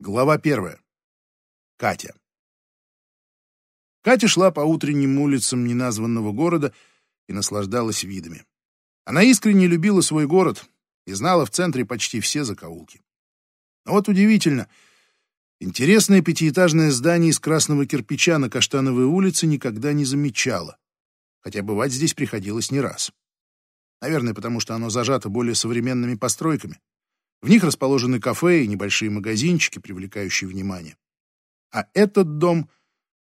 Глава первая. Катя. Катя шла по утренним улицам неназванного города и наслаждалась видами. Она искренне любила свой город и знала в центре почти все закоулки. Но вот удивительно, интересное пятиэтажное здание из красного кирпича на Каштановой улице никогда не замечала, хотя бывать здесь приходилось не раз. Наверное, потому что оно зажато более современными постройками. В них расположены кафе и небольшие магазинчики, привлекающие внимание. А этот дом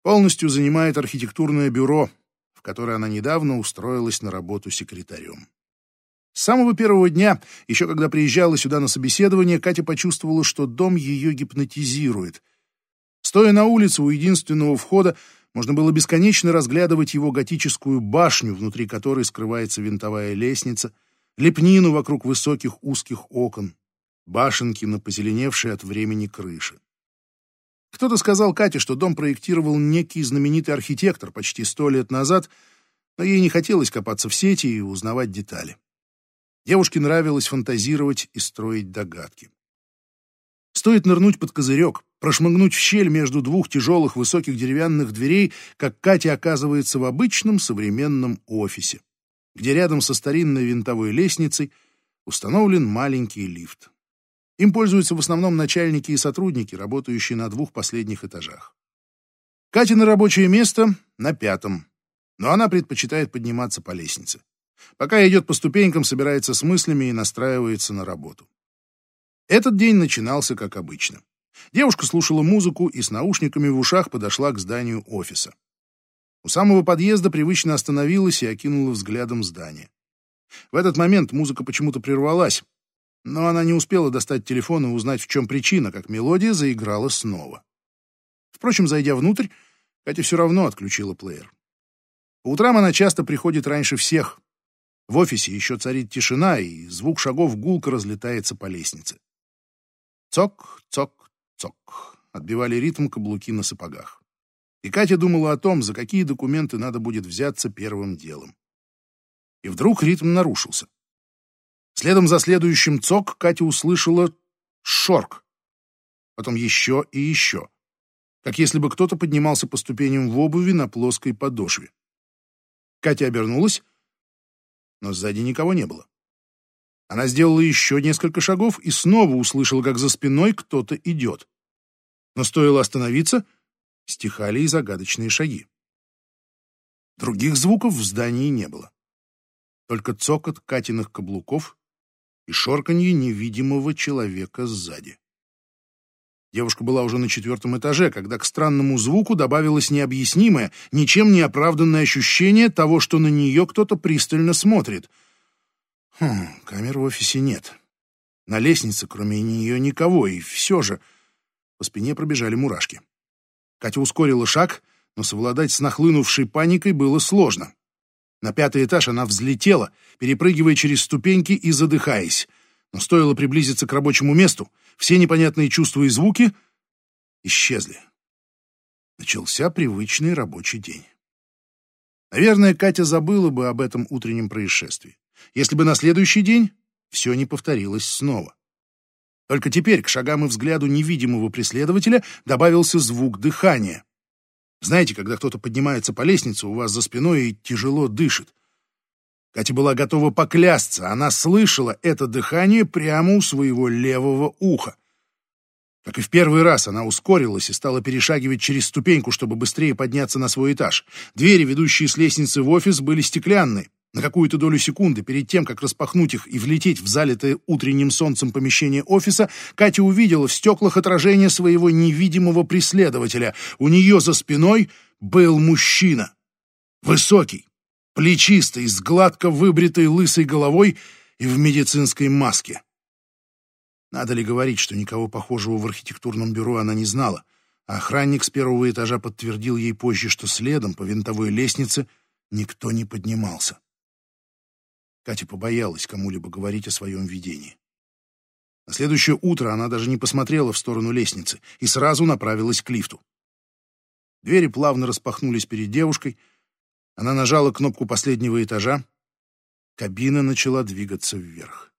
полностью занимает архитектурное бюро, в которое она недавно устроилась на работу секретарем. С самого первого дня, еще когда приезжала сюда на собеседование, Катя почувствовала, что дом ее гипнотизирует. Стоя на улице у единственного входа, можно было бесконечно разглядывать его готическую башню, внутри которой скрывается винтовая лестница, лепнину вокруг высоких узких окон, башенки на позеленевшей от времени крыши. Кто-то сказал Кате, что дом проектировал некий знаменитый архитектор почти сто лет назад, но ей не хотелось копаться в сети и узнавать детали. Девушке нравилось фантазировать и строить догадки. Стоит нырнуть под козырек, прошмыгнуть в щель между двух тяжелых высоких деревянных дверей, как Катя оказывается в обычном современном офисе, где рядом со старинной винтовой лестницей установлен маленький лифт. Им пользуются в основном начальники и сотрудники, работающие на двух последних этажах. Катя рабочее место на пятом, но она предпочитает подниматься по лестнице. Пока идет по ступенькам, собирается с мыслями и настраивается на работу. Этот день начинался как обычно. Девушка слушала музыку и с наушниками в ушах подошла к зданию офиса. У самого подъезда привычно остановилась и окинула взглядом здание. В этот момент музыка почему-то прервалась, но она не успела достать телефон и узнать, в чем причина, как мелодия заиграла снова. Впрочем, зайдя внутрь, Катя все равно отключила плеер. По утрам она часто приходит раньше всех. В офисе еще царит тишина, и звук шагов гулко разлетается по лестнице. Цок, цок, цок. Отбивали ритм каблуки на сапогах. И Катя думала о том, за какие документы надо будет взяться первым делом. И вдруг ритм нарушился. Следом за следующим цок Катя услышала шорк. Потом еще и еще. Как если бы кто-то поднимался по ступеням в обуви на плоской подошве. Катя обернулась, но сзади никого не было. Она сделала еще несколько шагов и снова услышала, как за спиной кто-то идет. Но стоило остановиться, стихали и загадочные шаги. Других звуков в здании не было. Только цокот Катиных каблуков и шорканье невидимого человека сзади. Девушка была уже на четвертом этаже, когда к странному звуку добавилось необъяснимое, ничем не оправданное ощущение того, что на нее кто-то пристально смотрит. Хм, камер в офисе нет. На лестнице, кроме нее, никого, и все же по спине пробежали мурашки. Катя ускорила шаг, но совладать с нахлынувшей паникой было сложно. На пятый этаж она взлетела, перепрыгивая через ступеньки и задыхаясь. Но стоило приблизиться к рабочему месту, все непонятные чувства и звуки исчезли. Начался привычный рабочий день. Наверное, Катя забыла бы об этом утреннем происшествии, если бы на следующий день все не повторилось снова. Только теперь к шагам и взгляду невидимого преследователя добавился звук дыхания. Знаете, когда кто-то поднимается по лестнице у вас за спиной и тяжело дышит. Катя была готова поклясться, она слышала это дыхание прямо у своего левого уха. Как и в первый раз, она ускорилась и стала перешагивать через ступеньку, чтобы быстрее подняться на свой этаж. Двери, ведущие с лестницы в офис, были стеклянные. На какую-то долю секунды перед тем, как распахнуть их и влететь в залитое утренним солнцем помещение офиса, Катя увидела в стеклах отражение своего невидимого преследователя. У нее за спиной был мужчина. Высокий, плечистый, с гладко выбритой лысой головой и в медицинской маске. Надо ли говорить, что никого похожего в архитектурном бюро она не знала, а охранник с первого этажа подтвердил ей позже, что следом по винтовой лестнице никто не поднимался. Катя побоялась кому-либо говорить о своем видении. На следующее утро она даже не посмотрела в сторону лестницы и сразу направилась к лифту. Двери плавно распахнулись перед девушкой. Она нажала кнопку последнего этажа. Кабина начала двигаться вверх.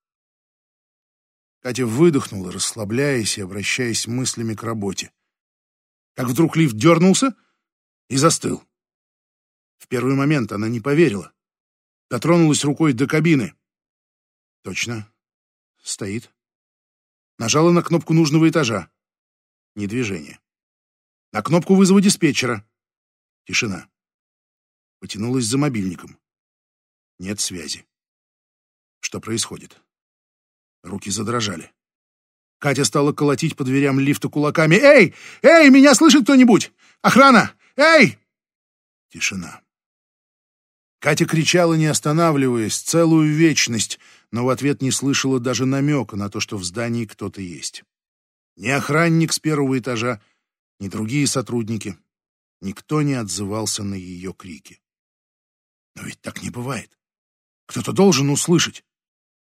Катя выдохнула, расслабляясь и обращаясь мыслями к работе. Как вдруг лифт дернулся и застыл. В первый момент она не поверила. Дотронулась рукой до кабины. Точно. Стоит. Нажала на кнопку нужного этажа. Ни движения. На кнопку вызова диспетчера. Тишина. Потянулась за мобильником. Нет связи. Что происходит? Руки задрожали. Катя стала колотить по дверям лифта кулаками. «Эй! Эй, меня слышит кто-нибудь? Охрана! Эй!» Тишина. Катя кричала, не останавливаясь, целую вечность, но в ответ не слышала даже намека на то, что в здании кто-то есть. Ни охранник с первого этажа, ни другие сотрудники. Никто не отзывался на ее крики. Но ведь так не бывает. Кто-то должен услышать.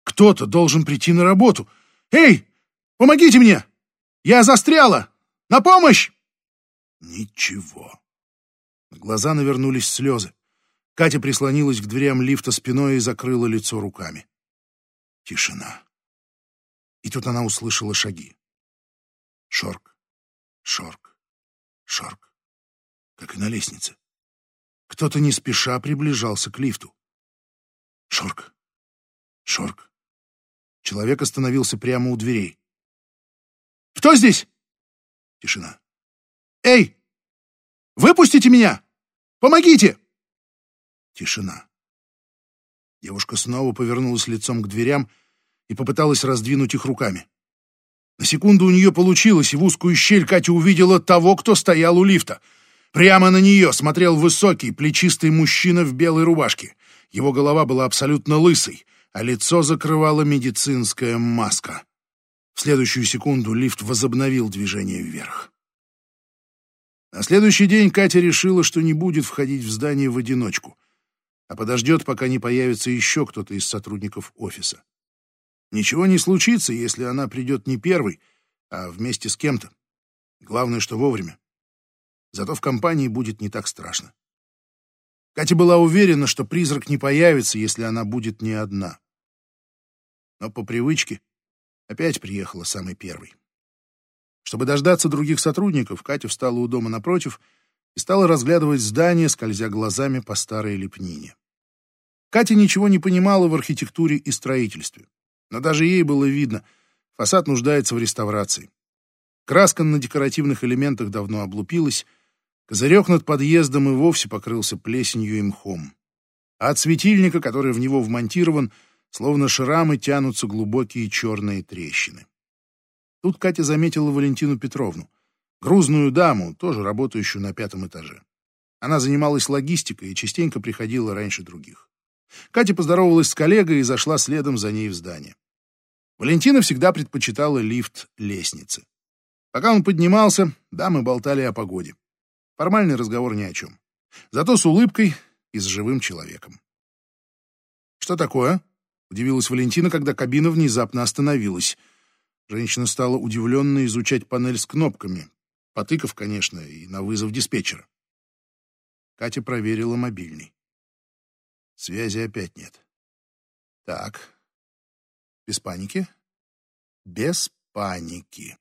Кто-то должен прийти на работу. «Эй, помогите мне! Я застряла! На помощь!» Ничего. На глаза навернулись слезы. Катя прислонилась к дверям лифта спиной и закрыла лицо руками. Тишина. И тут она услышала шаги. Шорк, шорк, шорк. Как и на лестнице. Кто-то не спеша приближался к лифту. Шорк, шорк, Человек остановился прямо у дверей. «Кто здесь?» Тишина. «Эй! Выпустите меня! Помогите!» Тишина. Девушка снова повернулась лицом к дверям и попыталась раздвинуть их руками. На секунду у нее получилось, и в узкую щель Катя увидела того, кто стоял у лифта. Прямо на нее смотрел высокий, плечистый мужчина в белой рубашке. Его голова была абсолютно лысой, а лицо закрывала медицинская маска. В следующую секунду лифт возобновил движение вверх. На следующий день Катя решила, что не будет входить в здание в одиночку, а подождет, пока не появится еще кто-то из сотрудников офиса. Ничего не случится, если она придет не первой, а вместе с кем-то. Главное, что вовремя. Зато в компании будет не так страшно. Катя была уверена, что призрак не появится, если она будет не одна но по привычке опять приехала самой первой. Чтобы дождаться других сотрудников, Катя встала у дома напротив и стала разглядывать здание, скользя глазами по старой лепнине. Катя ничего не понимала в архитектуре и строительстве, но даже ей было видно, фасад нуждается в реставрации. Краска на декоративных элементах давно облупилась, козырек над подъездом и вовсе покрылся плесенью и мхом. А от светильника, который в него вмонтирован, Словно шрамы тянутся глубокие черные трещины. Тут Катя заметила Валентину Петровну, грузную даму, тоже работающую на пятом этаже. Она занималась логистикой и частенько приходила раньше других. Катя поздоровалась с коллегой и зашла следом за ней в здание. Валентина всегда предпочитала лифт лестницы. Пока он поднимался, дамы болтали о погоде. Формальный разговор ни о чем. Зато с улыбкой и с живым человеком. «Что такое?» Удивилась Валентина, когда кабина внезапно остановилась. Женщина стала удивленно изучать панель с кнопками, потыкав, конечно, и на вызов диспетчера. Катя проверила мобильный. Связи опять нет. Так. Без паники? Без паники.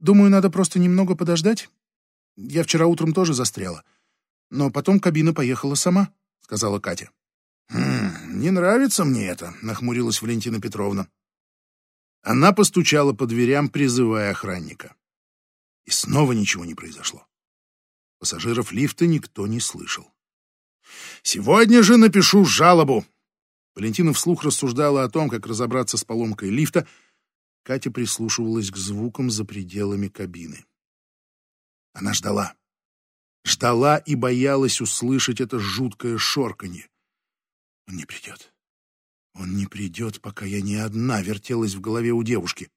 Думаю, надо просто немного подождать. Я вчера утром тоже застряла. Но потом кабина поехала сама, сказала Катя. «Хм, не нравится мне это», — нахмурилась Валентина Петровна. Она постучала по дверям, призывая охранника. И снова ничего не произошло. Пассажиров лифта никто не слышал. «Сегодня же напишу жалобу!» Валентина вслух рассуждала о том, как разобраться с поломкой лифта. Катя прислушивалась к звукам за пределами кабины. Она ждала. Ждала и боялась услышать это жуткое шорканье. Он не придет. Он не придет, пока я не одна, вертелась в голове у девушки.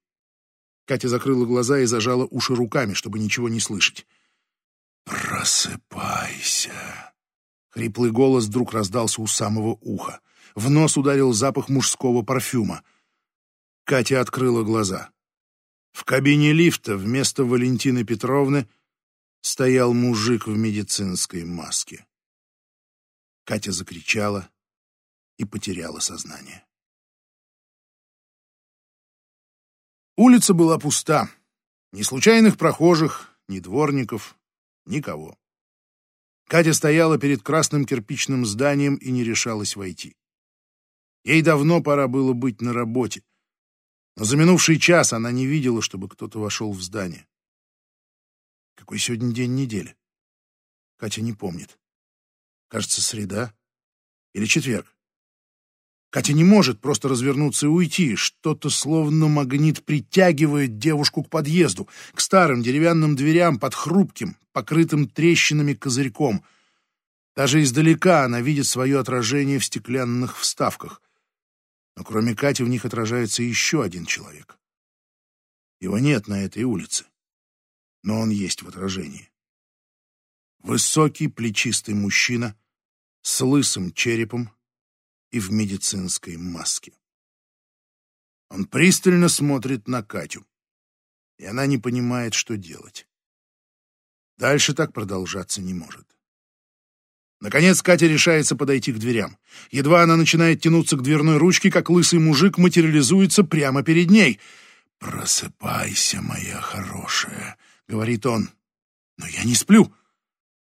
Катя закрыла глаза и зажала уши руками, чтобы ничего не слышать. «Просыпайся!» Хриплый голос вдруг раздался у самого уха. В нос ударил запах мужского парфюма. Катя открыла глаза. В кабине лифта вместо Валентины Петровны стоял мужик в медицинской маске. Катя закричала и потеряла сознание. Улица была пуста. Ни случайных прохожих, ни дворников, никого. Катя стояла перед красным кирпичным зданием и не решалась войти. Ей давно пора было быть на работе. Но за минувший час она не видела, чтобы кто-то вошел в здание. Какой сегодня день недели? Катя не помнит. Кажется, среда или четверг. Катя не может просто развернуться и уйти. Что-то словно магнит притягивает девушку к подъезду, к старым деревянным дверям под хрупким, покрытым трещинами козырьком. Даже издалека она видит свое отражение в стеклянных вставках. Но кроме Кати в них отражается еще один человек. Его нет на этой улице, но он есть в отражении. Высокий, плечистый мужчина с лысым черепом, и в медицинской маске. Он пристально смотрит на Катю, и она не понимает, что делать. Дальше так продолжаться не может. Наконец Катя решается подойти к дверям. Едва она начинает тянуться к дверной ручке, как лысый мужик материализуется прямо перед ней. «Просыпайся, моя хорошая», — говорит он. «Но я не сплю.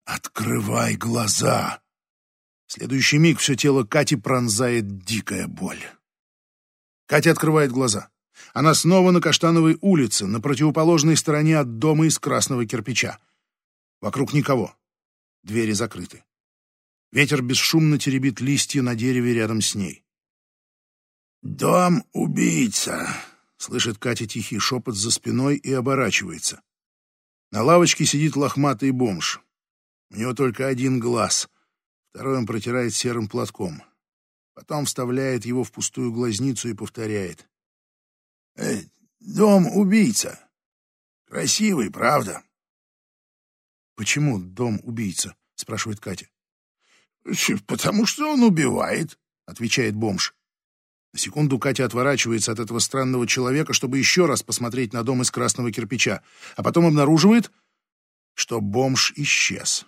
Открывай глаза». В следующий миг все тело Кати пронзает дикая боль. Катя открывает глаза. Она снова на Каштановой улице, на противоположной стороне от дома из красного кирпича. Вокруг никого. Двери закрыты. Ветер бесшумно теребит листья на дереве рядом с ней. «Дом убийца!» — слышит Катя тихий шепот за спиной и оборачивается. На лавочке сидит лохматый бомж. У него только один глаз — Второй он протирает серым платком. Потом вставляет его в пустую глазницу и повторяет. «Э, «Дом убийца. Красивый, правда?» «Почему дом убийца?» — спрашивает Катя. «Потому что он убивает», — отвечает бомж. На секунду Катя отворачивается от этого странного человека, чтобы еще раз посмотреть на дом из красного кирпича, а потом обнаруживает, что бомж исчез.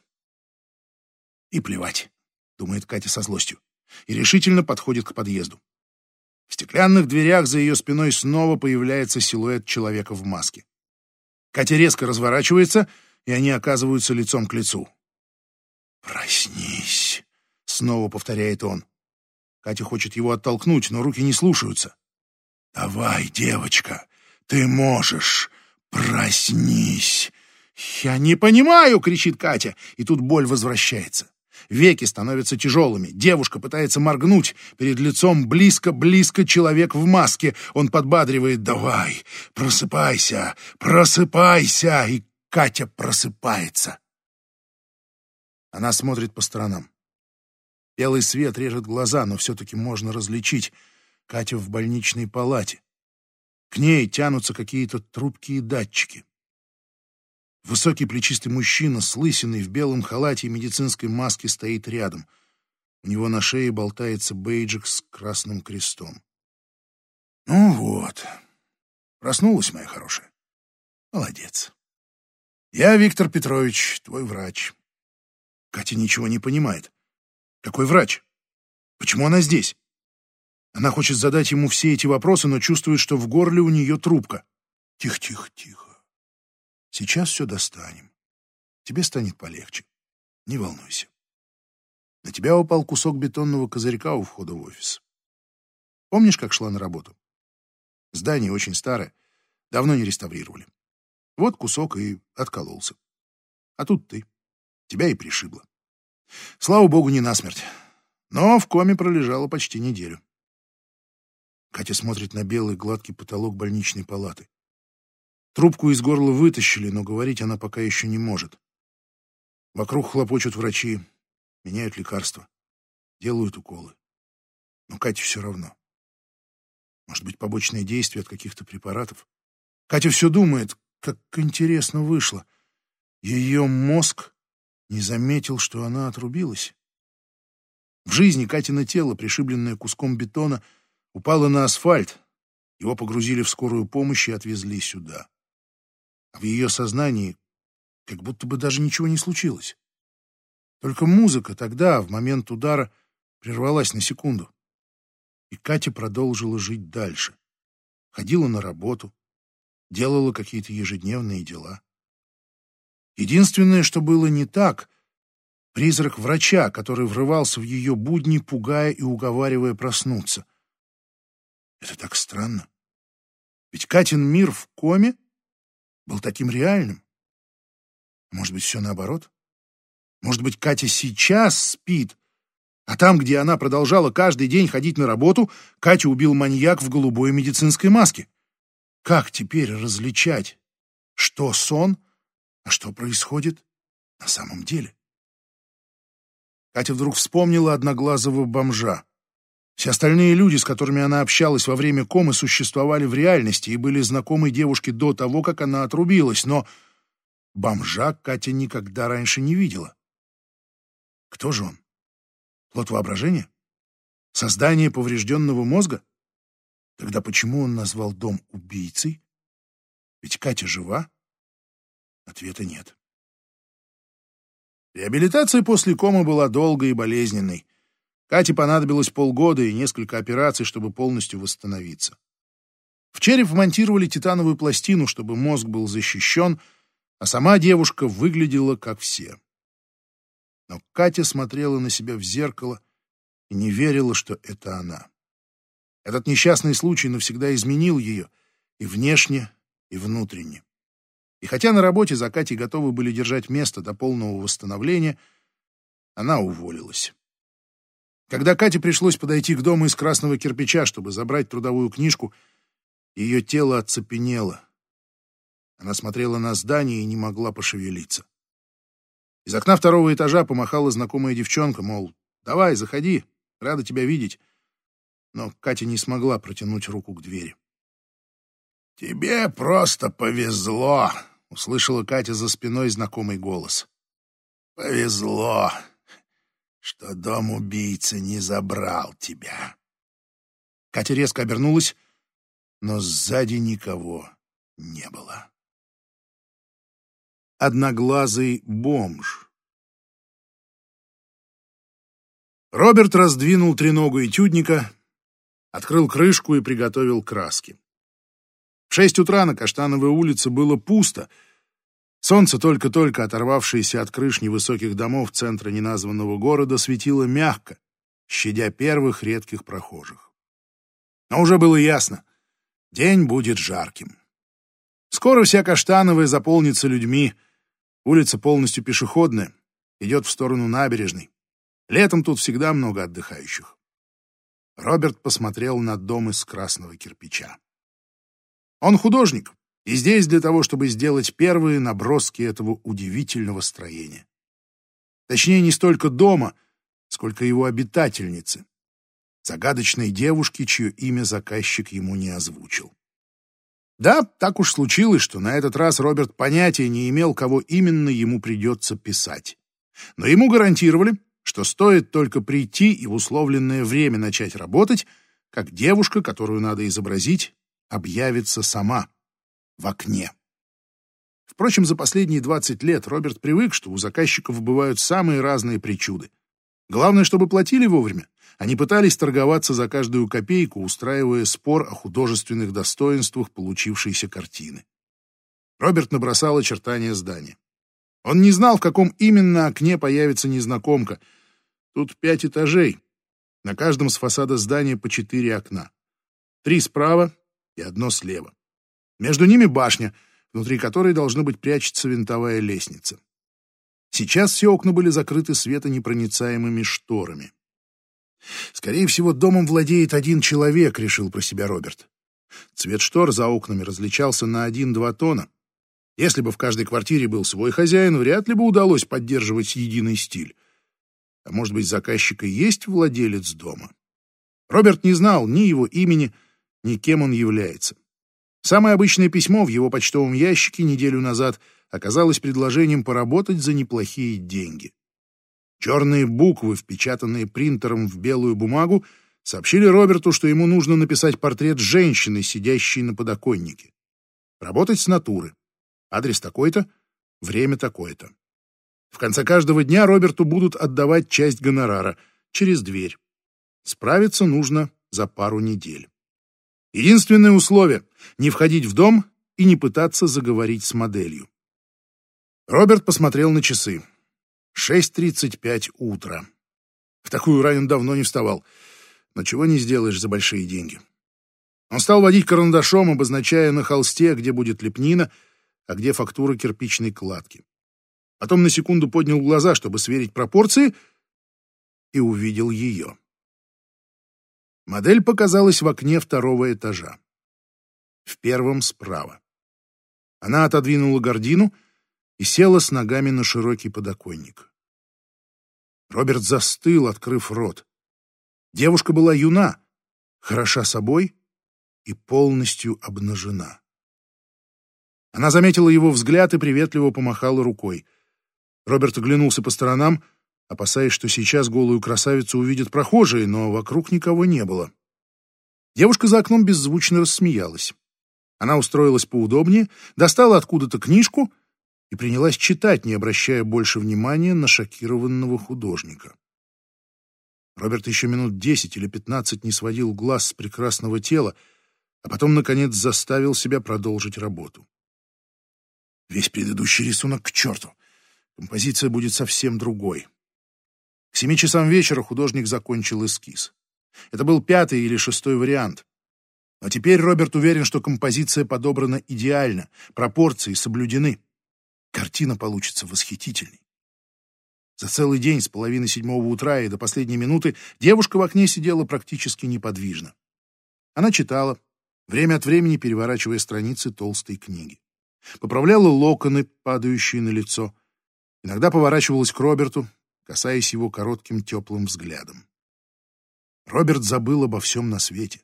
И плевать думает Катя со злостью, и решительно подходит к подъезду. В стеклянных дверях за ее спиной снова появляется силуэт человека в маске. Катя резко разворачивается, и они оказываются лицом к лицу. «Проснись!» — снова повторяет он. Катя хочет его оттолкнуть, но руки не слушаются. «Давай, девочка, ты можешь! Проснись!» «Я не понимаю!» — кричит Катя, и тут боль возвращается. Веки становятся тяжелыми. Девушка пытается моргнуть. Перед лицом близко-близко человек в маске. Он подбадривает «Давай, просыпайся, просыпайся!» И Катя просыпается. Она смотрит по сторонам. Белый свет режет глаза, но все-таки можно различить. Катя в больничной палате. К ней тянутся какие-то трубки и датчики. Высокий плечистый мужчина с лысиной в белом халате и медицинской маске стоит рядом. У него на шее болтается бейджик с красным крестом. «Ну вот, проснулась моя хорошая. Молодец. Я Виктор Петрович, твой врач». Катя ничего не понимает. Какой врач? Почему она здесь? Она хочет задать ему все эти вопросы, но чувствует, что в горле у нее трубка. Тихо, тихо, тихо. Сейчас все достанем. Тебе станет полегче. Не волнуйся. На тебя упал кусок бетонного козырька у входа в офис. Помнишь, как шла на работу? Здание очень старое, давно не реставрировали. Вот кусок и откололся. А тут ты. Тебя и пришибло. Слава богу, не насмерть. Но в коме пролежала почти неделю. Катя смотрит на белый гладкий потолок больничной палаты. Трубку из горла вытащили, но говорить она пока еще не может. Вокруг хлопочут врачи, меняют лекарства, делают уколы. Но Кате все равно. Может быть, побочные действия от каких-то препаратов? Катя все думает, как интересно вышло. Ее мозг не заметил, что она отрубилась. В жизни Катина тело, пришибленное куском бетона, упало на асфальт. Его погрузили в скорую помощь и отвезли сюда. В ее сознании как будто бы даже ничего не случилось. Только музыка тогда, в момент удара, прервалась на секунду. И Катя продолжила жить дальше. Ходила на работу, делала какие-то ежедневные дела. Единственное, что было не так — призрак врача, который врывался в ее будни, пугая и уговаривая проснуться. Это так странно. Ведь Катин мир в коме был таким реальным. Может быть, все наоборот? Может быть, Катя сейчас спит, а там, где она продолжала каждый день ходить на работу, Катя убил маньяк в голубой медицинской маске. Как теперь различать, что сон, а что происходит на самом деле? Катя вдруг вспомнила одноглазого бомжа. Все остальные люди, с которыми она общалась во время комы, существовали в реальности и были знакомы девушке до того, как она отрубилась, но бомжа Катя никогда раньше не видела. Кто же он? Плод воображения? Создание поврежденного мозга? Тогда почему он назвал дом убийцей? Ведь Катя жива? Ответа нет. Реабилитация после комы была долгой и болезненной. Кате понадобилось полгода и несколько операций, чтобы полностью восстановиться. В череп вмонтировали титановую пластину, чтобы мозг был защищен, а сама девушка выглядела как все. Но Катя смотрела на себя в зеркало и не верила, что это она. Этот несчастный случай навсегда изменил ее и внешне, и внутренне. И хотя на работе за Катей готовы были держать место до полного восстановления, она уволилась. Когда Кате пришлось подойти к дому из красного кирпича, чтобы забрать трудовую книжку, ее тело оцепенело. Она смотрела на здание и не могла пошевелиться. Из окна второго этажа помахала знакомая девчонка, мол, давай, заходи, рада тебя видеть. Но Катя не смогла протянуть руку к двери. «Тебе просто повезло», — услышала Катя за спиной знакомый голос. «Повезло, что дом убийцы не забрал тебя». Катя резко обернулась, но сзади никого не было одноглазый бомж. Роберт раздвинул треногу этюдника, открыл крышку и приготовил краски. В шесть утра на Каштановой улице было пусто. Солнце, только-только оторвавшееся от крыш невысоких домов центра неназванного города, светило мягко, щадя первых редких прохожих. Но уже было ясно — день будет жарким. Скоро вся Каштановая заполнится людьми — Улица полностью пешеходная, идет в сторону набережной. Летом тут всегда много отдыхающих. Роберт посмотрел на дом из красного кирпича. Он художник, и здесь для того, чтобы сделать первые наброски этого удивительного строения. Точнее, не столько дома, сколько его обитательницы, загадочной девушки, чье имя заказчик ему не озвучил. Да, так уж случилось, что на этот раз Роберт понятия не имел, кого именно ему придется писать. Но ему гарантировали, что стоит только прийти и в условленное время начать работать, как девушка, которую надо изобразить, объявится сама в окне. Впрочем, за последние 20 лет Роберт привык, что у заказчиков бывают самые разные причуды. Главное, чтобы платили вовремя, они пытались торговаться за каждую копейку, устраивая спор о художественных достоинствах получившейся картины. Роберт набросал очертания здания. Он не знал, в каком именно окне появится незнакомка. Тут пять этажей. На каждом с фасада здания по четыре окна. Три справа и одно слева. Между ними башня, внутри которой должно быть прячется винтовая лестница. Сейчас все окна были закрыты светонепроницаемыми шторами. Скорее всего, домом владеет один человек, решил про себя Роберт. Цвет штор за окнами различался на один-два тона. Если бы в каждой квартире был свой хозяин, вряд ли бы удалось поддерживать единый стиль. А может быть, заказчика есть владелец дома? Роберт не знал ни его имени, ни кем он является. Самое обычное письмо в его почтовом ящике неделю назад оказалось предложением поработать за неплохие деньги. Черные буквы, впечатанные принтером в белую бумагу, сообщили Роберту, что ему нужно написать портрет женщины, сидящей на подоконнике. Работать с натуры. Адрес такой-то, время такое-то. В конце каждого дня Роберту будут отдавать часть гонорара через дверь. Справиться нужно за пару недель. Единственное условие — не входить в дом и не пытаться заговорить с моделью. Роберт посмотрел на часы. 6.35 утра. В такую рань он давно не вставал, но чего не сделаешь за большие деньги. Он стал водить карандашом, обозначая на холсте, где будет лепнина, а где фактура кирпичной кладки. Потом на секунду поднял глаза, чтобы сверить пропорции, и увидел ее. Модель показалась в окне второго этажа. В первом справа. Она отодвинула гордину и села с ногами на широкий подоконник. Роберт застыл, открыв рот. Девушка была юна, хороша собой и полностью обнажена. Она заметила его взгляд и приветливо помахала рукой. Роберт оглянулся по сторонам, опасаясь, что сейчас голую красавицу увидят прохожие, но вокруг никого не было. Девушка за окном беззвучно рассмеялась. Она устроилась поудобнее, достала откуда-то книжку и принялась читать, не обращая больше внимания на шокированного художника. Роберт еще минут десять или пятнадцать не сводил глаз с прекрасного тела, а потом, наконец, заставил себя продолжить работу. Весь предыдущий рисунок к черту. Композиция будет совсем другой. К семи часам вечера художник закончил эскиз. Это был пятый или шестой вариант. Но теперь Роберт уверен, что композиция подобрана идеально, пропорции соблюдены. Картина получится восхитительной. За целый день с половины седьмого утра и до последней минуты девушка в окне сидела практически неподвижно. Она читала, время от времени переворачивая страницы толстой книги. Поправляла локоны, падающие на лицо. Иногда поворачивалась к Роберту, касаясь его коротким теплым взглядом. Роберт забыл обо всем на свете.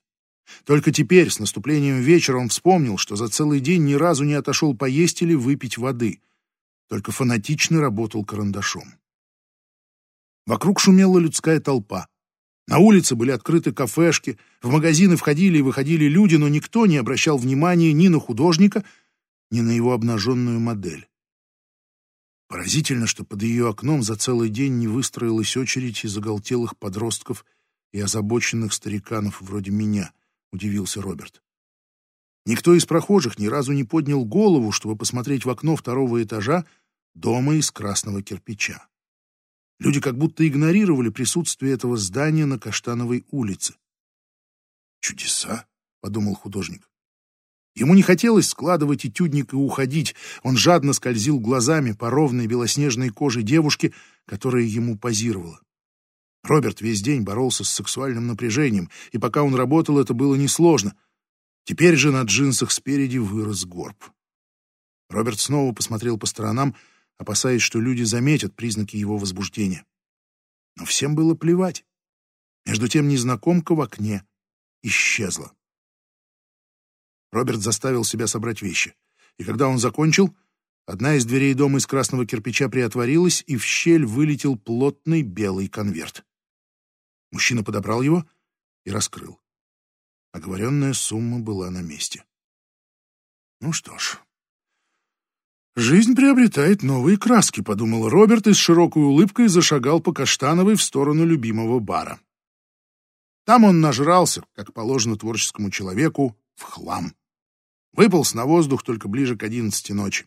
Только теперь, с наступлением вечера, он вспомнил, что за целый день ни разу не отошел поесть или выпить воды, только фанатично работал карандашом. Вокруг шумела людская толпа. На улице были открыты кафешки, в магазины входили и выходили люди, но никто не обращал внимания ни на художника, ни на его обнаженную модель. Поразительно, что под ее окном за целый день не выстроилась очередь из оголтелых подростков и озабоченных стариканов вроде меня, удивился Роберт. Никто из прохожих ни разу не поднял голову, чтобы посмотреть в окно второго этажа дома из красного кирпича. Люди как будто игнорировали присутствие этого здания на Каштановой улице. «Чудеса», — подумал художник. Ему не хотелось складывать этюдник и уходить. Он жадно скользил глазами по ровной белоснежной коже девушки, которая ему позировала. Роберт весь день боролся с сексуальным напряжением, и пока он работал, это было несложно. Теперь же на джинсах спереди вырос горб. Роберт снова посмотрел по сторонам, опасаясь, что люди заметят признаки его возбуждения. Но всем было плевать. Между тем незнакомка в окне исчезла. Роберт заставил себя собрать вещи, и когда он закончил, одна из дверей дома из красного кирпича приотворилась, и в щель вылетел плотный белый конверт. Мужчина подобрал его и раскрыл. Оговоренная сумма была на месте. Ну что ж, «Жизнь приобретает новые краски», — подумал Роберт и с широкой улыбкой зашагал по Каштановой в сторону любимого бара. Там он нажрался, как положено творческому человеку, в хлам. Выполз на воздух только ближе к одиннадцати ночи.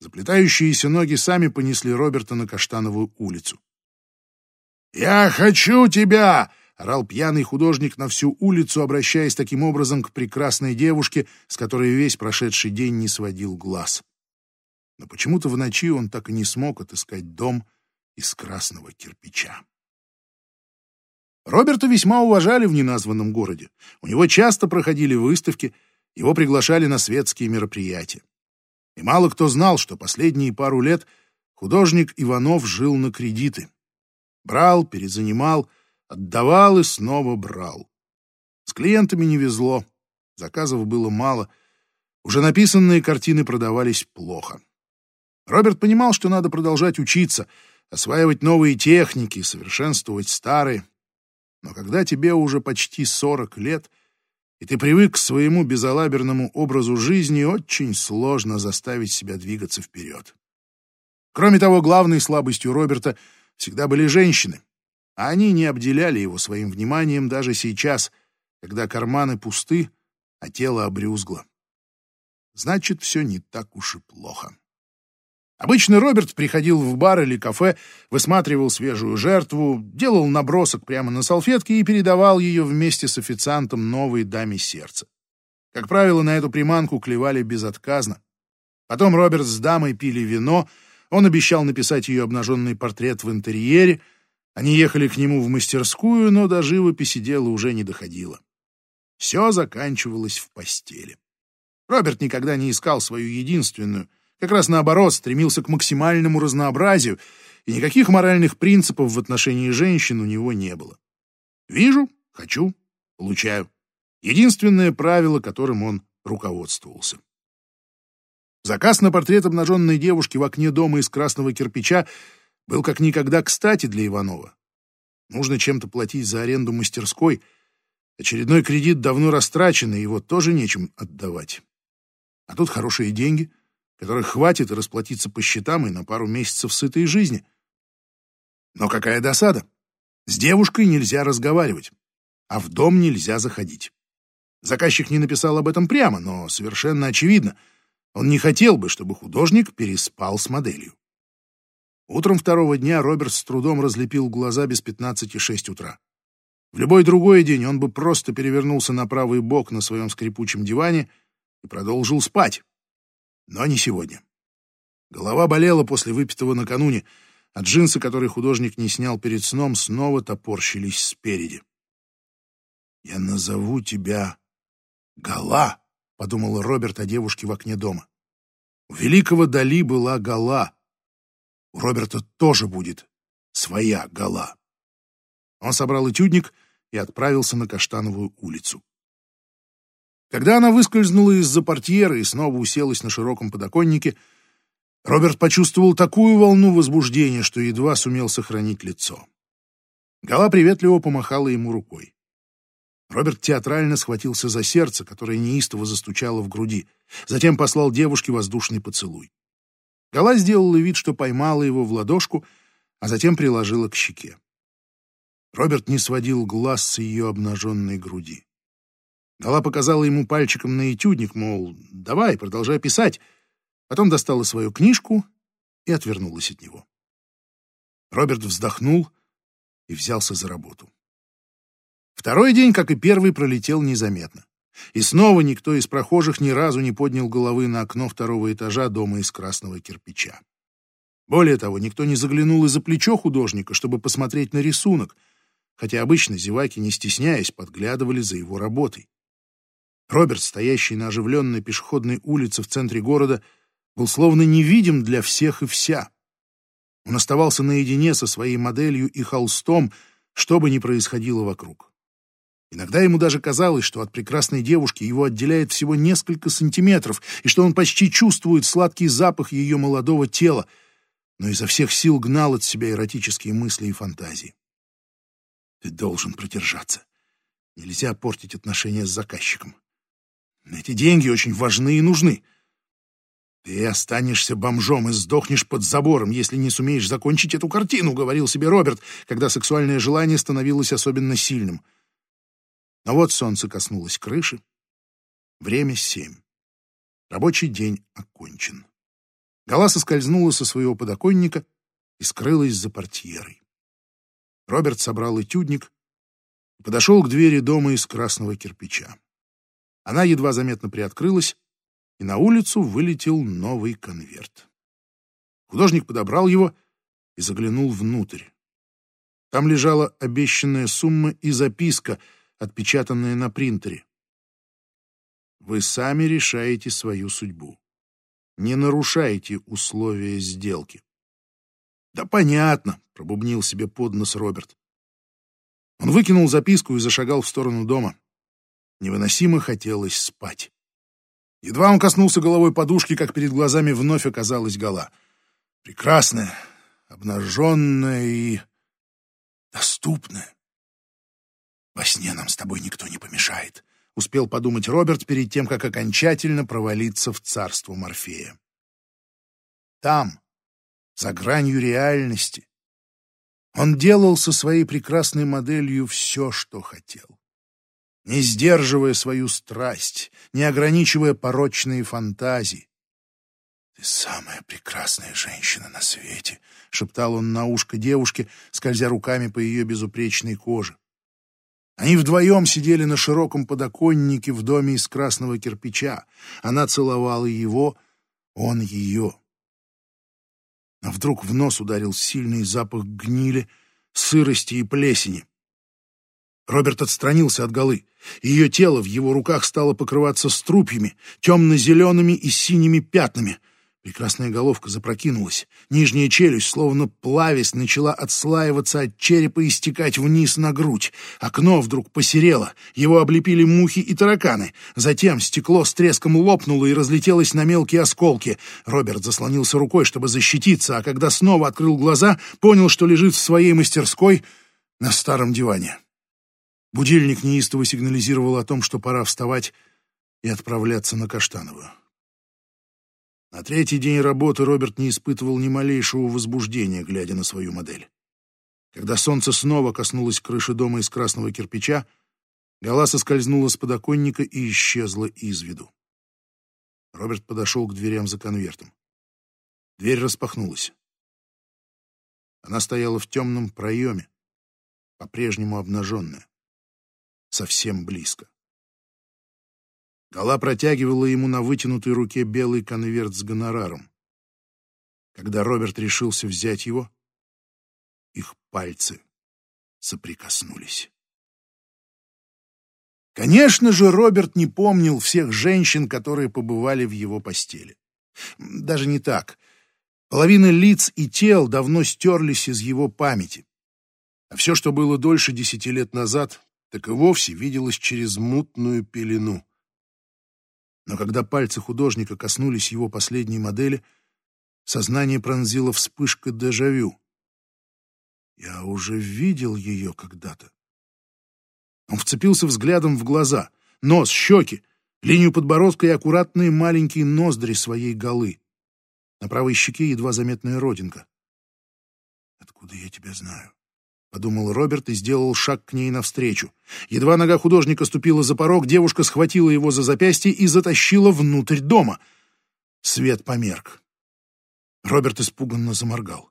Заплетающиеся ноги сами понесли Роберта на Каштановую улицу. «Я хочу тебя!» — орал пьяный художник на всю улицу, обращаясь таким образом к прекрасной девушке, с которой весь прошедший день не сводил глаз но почему-то в ночи он так и не смог отыскать дом из красного кирпича. Роберта весьма уважали в неназванном городе. У него часто проходили выставки, его приглашали на светские мероприятия. И мало кто знал, что последние пару лет художник Иванов жил на кредиты. Брал, перезанимал, отдавал и снова брал. С клиентами не везло, заказов было мало, уже написанные картины продавались плохо. Роберт понимал, что надо продолжать учиться, осваивать новые техники, совершенствовать старые. Но когда тебе уже почти 40 лет, и ты привык к своему безалаберному образу жизни, очень сложно заставить себя двигаться вперед. Кроме того, главной слабостью Роберта всегда были женщины, а они не обделяли его своим вниманием даже сейчас, когда карманы пусты, а тело обрюзгло. значит, все не так уж и плохо. Обычно Роберт приходил в бар или кафе, высматривал свежую жертву, делал набросок прямо на салфетке и передавал ее вместе с официантом новой даме сердца. Как правило, на эту приманку клевали безотказно. Потом Роберт с дамой пили вино, он обещал написать ее обнаженный портрет в интерьере. Они ехали к нему в мастерскую, но до живописи дело уже не доходило. Все заканчивалось в постели. Роберт никогда не искал свою единственную, как раз наоборот, стремился к максимальному разнообразию, и никаких моральных принципов в отношении женщин у него не было. Вижу, хочу, получаю. Единственное правило, которым он руководствовался. Заказ на портрет обнаженной девушки в окне дома из красного кирпича был как никогда кстати для Иванова. Нужно чем-то платить за аренду мастерской. Очередной кредит давно растраченный, его тоже нечем отдавать. А тут хорошие деньги, которых хватит расплатиться по счетам и на пару месяцев сытой жизни. Но какая досада! С девушкой нельзя разговаривать, а в дом нельзя заходить. Заказчик не написал об этом прямо, но совершенно очевидно. Он не хотел бы, чтобы художник переспал с моделью. Утром второго дня Роберт с трудом разлепил глаза без пятнадцати шесть утра. В любой другой день он бы просто перевернулся на правый бок на своем скрипучем диване и продолжил спать. Но не сегодня. Голова болела после выпитого накануне, а джинсы, которые художник не снял перед сном, снова топорщились спереди. «Я назову тебя Гала», — подумал Роберт о девушке в окне дома. У великого Дали была Гала. У Роберта тоже будет своя Гала. Он собрал этюдник и отправился на Каштановую улицу. Когда она выскользнула из-за портьеры и снова уселась на широком подоконнике, Роберт почувствовал такую волну возбуждения, что едва сумел сохранить лицо. Гала приветливо помахала ему рукой. Роберт театрально схватился за сердце, которое неистово застучало в груди, затем послал девушке воздушный поцелуй. Гала сделала вид, что поймала его в ладошку, а затем приложила к щеке. Роберт не сводил глаз с ее обнаженной груди. Гала показала ему пальчиком на этюдник, мол, давай, продолжай писать. Потом достала свою книжку и отвернулась от него. Роберт вздохнул и взялся за работу. Второй день, как и первый, пролетел незаметно. И снова никто из прохожих ни разу не поднял головы на окно второго этажа дома из красного кирпича. Более того, никто не заглянул из-за плечо художника, чтобы посмотреть на рисунок, хотя обычно зеваки, не стесняясь, подглядывали за его работой. Роберт, стоящий на оживленной пешеходной улице в центре города, был словно невидим для всех и вся. Он оставался наедине со своей моделью и холстом, что бы ни происходило вокруг. Иногда ему даже казалось, что от прекрасной девушки его отделяет всего несколько сантиметров, и что он почти чувствует сладкий запах ее молодого тела, но изо всех сил гнал от себя эротические мысли и фантазии. Ты должен продержаться. Нельзя портить отношения с заказчиком. Эти деньги очень важны и нужны. Ты останешься бомжом и сдохнешь под забором, если не сумеешь закончить эту картину, говорил себе Роберт, когда сексуальное желание становилось особенно сильным. Но вот солнце коснулось крыши. Время семь. Рабочий день окончен. Гала соскользнула со своего подоконника и скрылась за портьерой. Роберт собрал этюдник и подошел к двери дома из красного кирпича. Она едва заметно приоткрылась, и на улицу вылетел новый конверт. Художник подобрал его и заглянул внутрь. Там лежала обещанная сумма и записка, отпечатанная на принтере. Вы сами решаете свою судьбу. Не нарушайте условия сделки. Да понятно, пробубнил себе под нос Роберт. Он выкинул записку и зашагал в сторону дома. Невыносимо хотелось спать. Едва он коснулся головой подушки, как перед глазами вновь оказалась гола. Прекрасная, обнаженная и доступная. «Во сне нам с тобой никто не помешает», — успел подумать Роберт перед тем, как окончательно провалиться в царство Морфея. Там, за гранью реальности, он делал со своей прекрасной моделью все, что хотел. Не сдерживая свою страсть, не ограничивая порочные фантазии. «Ты самая прекрасная женщина на свете», — шептал он на ушко девушке, скользя руками по ее безупречной коже. Они вдвоем сидели на широком подоконнике в доме из красного кирпича. Она целовала его, он ее. А вдруг в нос ударил сильный запах гнили, сырости и плесени. Роберт отстранился от голы. Ее тело в его руках стало покрываться струпьями, темно-зелеными и синими пятнами. Прекрасная головка запрокинулась. Нижняя челюсть, словно плавясь, начала отслаиваться от черепа и стекать вниз на грудь. Окно вдруг посерело. Его облепили мухи и тараканы. Затем стекло с треском лопнуло и разлетелось на мелкие осколки. Роберт заслонился рукой, чтобы защититься, а когда снова открыл глаза, понял, что лежит в своей мастерской на старом диване. Будильник неистово сигнализировал о том, что пора вставать и отправляться на Каштановую. На третий день работы Роберт не испытывал ни малейшего возбуждения, глядя на свою модель. Когда солнце снова коснулось крыши дома из красного кирпича, Гала соскользнула с подоконника и исчезла из виду. Роберт подошел к дверям за конвертом. Дверь распахнулась. Она стояла в темном проеме, по-прежнему обнаженная, совсем близко. Гала протягивала ему на вытянутой руке белый конверт с гонораром. Когда Роберт решился взять его, их пальцы соприкоснулись. Конечно же, Роберт не помнил всех женщин, которые побывали в его постели. Даже не так. Половина лиц и тел давно стерлись из его памяти. А все, что было дольше десяти лет назад, так и вовсе виделось через мутную пелену. Но когда пальцы художника коснулись его последней модели, сознание пронзило вспышка дежавю. Я уже видел ее когда-то. Он вцепился взглядом в глаза, нос, щеки, линию подбородка и аккуратные маленькие ноздри своей голы. На правой щеке едва заметная родинка. Откуда я тебя знаю? — подумал Роберт и сделал шаг к ней навстречу. Едва нога художника ступила за порог, девушка схватила его за запястье и затащила внутрь дома. Свет померк. Роберт испуганно заморгал.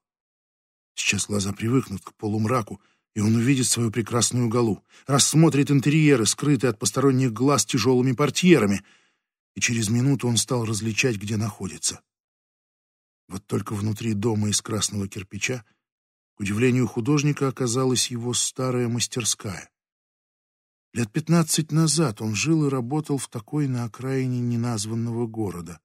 Сейчас глаза привыкнут к полумраку, и он увидит свою прекрасную голу, рассмотрит интерьеры, скрытые от посторонних глаз тяжелыми портьерами, и через минуту он стал различать, где находится. Вот только внутри дома из красного кирпича к удивлению художника оказалась его старая мастерская. Лет пятнадцать назад он жил и работал в такой на окраине неназванного города.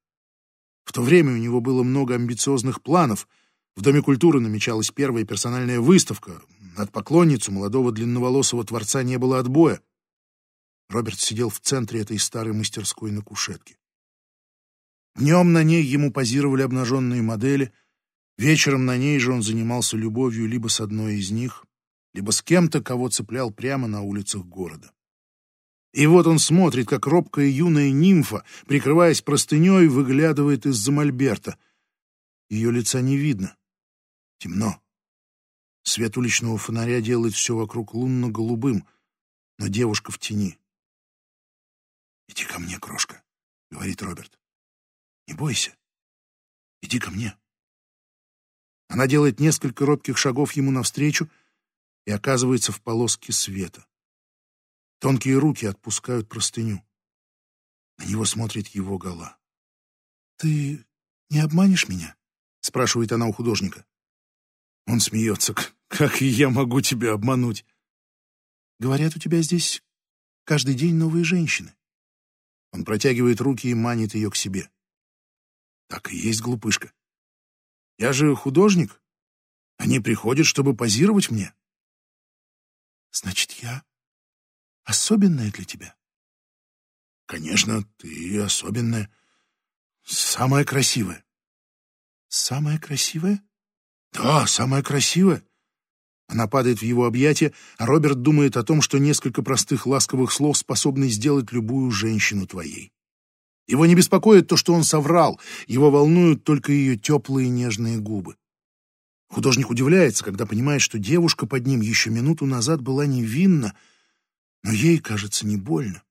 В то время у него было много амбициозных планов. В Доме культуры намечалась первая персональная выставка. От поклонницу молодого длинноволосого творца не было отбоя. Роберт сидел в центре этой старой мастерской на кушетке. Днем на ней ему позировали обнаженные модели, Вечером на ней же он занимался любовью либо с одной из них, либо с кем-то, кого цеплял прямо на улицах города. И вот он смотрит, как робкая юная нимфа, прикрываясь простыней, выглядывает из-за мольберта. Ее лица не видно. Темно. Свет уличного фонаря делает все вокруг лунно-голубым, но девушка в тени. «Иди ко мне, крошка», — говорит Роберт. «Не бойся. Иди ко мне». Она делает несколько робких шагов ему навстречу и оказывается в полоске света. Тонкие руки отпускают простыню. На него смотрит его гола. «Ты не обманешь меня?» — спрашивает она у художника. Он смеется. «Как я могу тебя обмануть?» «Говорят, у тебя здесь каждый день новые женщины». Он протягивает руки и манит ее к себе. Так и есть глупышка. Я же художник. Они приходят, чтобы позировать мне. Значит, я особенная для тебя? Конечно, ты особенная. Самая красивая. Самая красивая? Да, самая красивая. Она падает в его объятия, а Роберт думает о том, что несколько простых ласковых слов способны сделать любую женщину твоей. Его не беспокоит то, что он соврал, его волнуют только ее теплые нежные губы. Художник удивляется, когда понимает, что девушка под ним еще минуту назад была невинна, Но ей, кажется, не больно.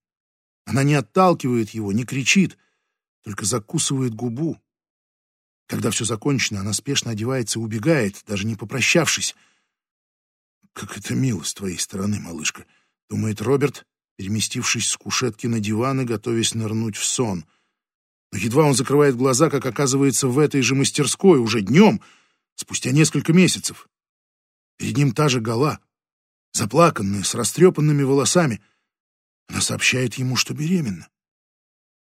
Она не отталкивает его, не кричит, только закусывает губу. Когда все закончено, она спешно одевается и убегает, даже не попрощавшись. «Как это мило с твоей стороны, малышка», — думает Роберт, переместившись с кушетки на диван и готовясь нырнуть в сон. Но едва он закрывает глаза, как оказывается в этой же мастерской, уже днем, спустя несколько месяцев. Перед ним та же гола, заплаканная, с растрепанными волосами. Она сообщает ему, что беременна.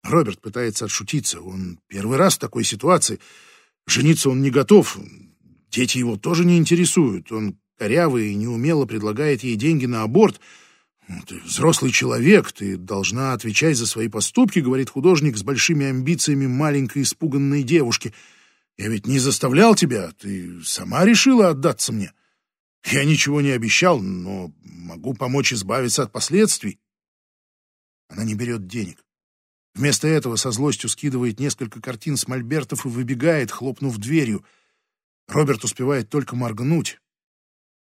Роберт пытается отшутиться. Он первый раз в такой ситуации. Жениться он не готов. Дети его тоже не интересуют. Он корявый и неумело предлагает ей деньги на аборт. «Ну, «Ты взрослый человек, ты должна отвечать за свои поступки», — говорит художник с большими амбициями маленькой испуганной девушки. «Я ведь не заставлял тебя, ты сама решила отдаться мне. Я ничего не обещал, но могу помочь избавиться от последствий». Она не берет денег. Вместо этого со злостью скидывает несколько картин с мольбертов и выбегает, хлопнув дверью. Роберт успевает только моргнуть.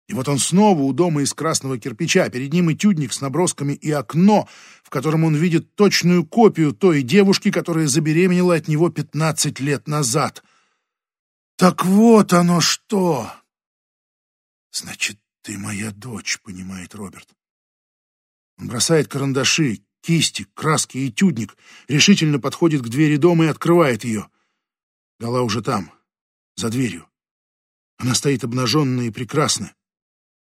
И вот он снова у дома из красного кирпича. Перед ним этюдник с набросками и окно, в котором он видит точную копию той девушки, которая забеременела от него пятнадцать лет назад. Так вот оно что! Значит, ты моя дочь, понимает Роберт. Он бросает карандаши, кисти, краски и этюдник, решительно подходит к двери дома и открывает ее. Гала уже там, за дверью. Она стоит обнаженная и прекрасная.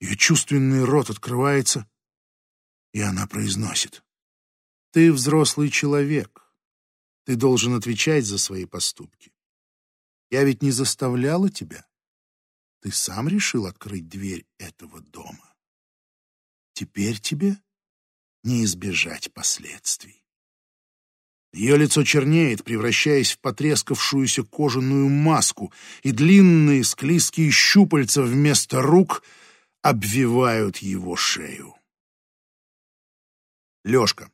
Ее чувственный рот открывается, и она произносит. «Ты взрослый человек. Ты должен отвечать за свои поступки. Я ведь не заставляла тебя. Ты сам решил открыть дверь этого дома. Теперь тебе не избежать последствий». Ее лицо чернеет, превращаясь в потрескавшуюся кожаную маску, и длинные склизкие щупальца вместо рук — обвивают его шею. Лёшка.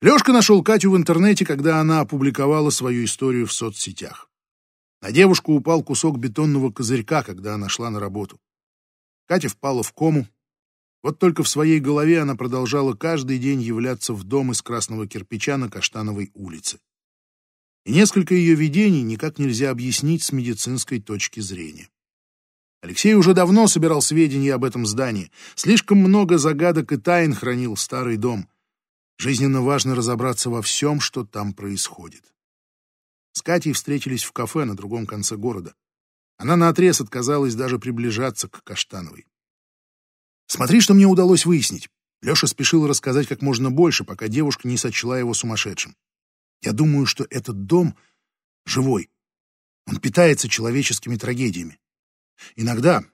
Лёшка нашел Катю в интернете, когда она опубликовала свою историю в соцсетях. На девушку упал кусок бетонного козырька, когда она шла на работу. Катя впала в кому. Вот только в своей голове она продолжала каждый день являться в дом из красного кирпича на Каштановой улице. И несколько ее видений никак нельзя объяснить с медицинской точки зрения. Алексей уже давно собирал сведения об этом здании. Слишком много загадок и тайн хранил старый дом. Жизненно важно разобраться во всем, что там происходит. С Катей встретились в кафе на другом конце города. Она наотрез отказалась даже приближаться к Каштановой. «Смотри, что мне удалось выяснить». Леша спешил рассказать как можно больше, пока девушка не сочла его сумасшедшим. «Я думаю, что этот дом живой. Он питается человеческими трагедиями. Иногда,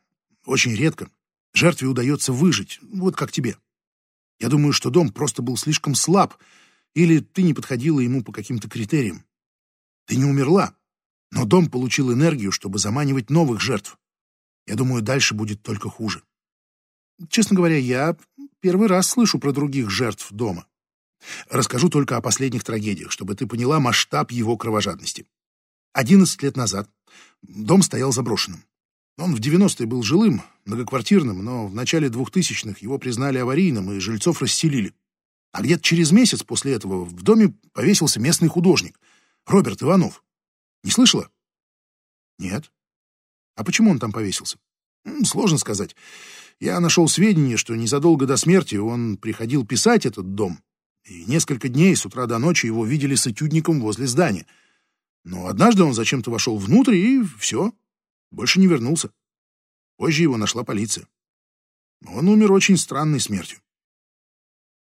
очень редко, жертве удается выжить, вот как тебе. Я думаю, что дом просто был слишком слаб, или ты не подходила ему по каким-то критериям. Ты не умерла, но дом получил энергию, чтобы заманивать новых жертв. Я думаю, дальше будет только хуже. Честно говоря, я первый раз слышу про других жертв дома. Расскажу только о последних трагедиях, чтобы ты поняла масштаб его кровожадности. Одиннадцать лет назад дом стоял заброшенным. Он в 90-е был жилым, многоквартирным, но в начале 2000-х его признали аварийным и жильцов расселили. А где-то через месяц после этого в доме повесился местный художник, Роберт Иванов. Не слышала? Нет. А почему он там повесился? Сложно сказать. Я нашел сведения, что незадолго до смерти он приходил писать этот дом, и несколько дней с утра до ночи его видели с этюдником возле здания. Но однажды он зачем-то вошел внутрь, и все, больше не вернулся. Позже его нашла полиция. Он умер очень странной смертью.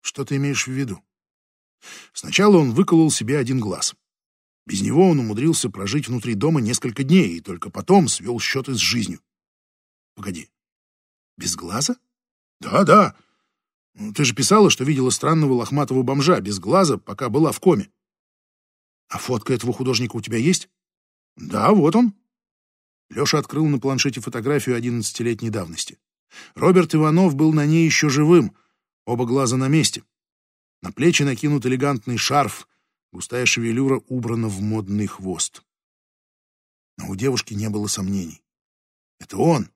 Что ты имеешь в виду? Сначала он выколол себе один глаз. Без него он умудрился прожить внутри дома несколько дней и только потом свел счеты с жизнью. Погоди, без глаза? Да, да. Ты же писала, что видела странного лохматого бомжа без глаза, пока была в коме. А фотка этого художника у тебя есть? Да, вот он. Леша открыл на планшете фотографию одиннадцатилетней давности. Роберт Иванов был на ней еще живым, оба глаза на месте. На плечи накинут элегантный шарф, густая шевелюра убрана в модный хвост. Но у девушки не было сомнений. Это он.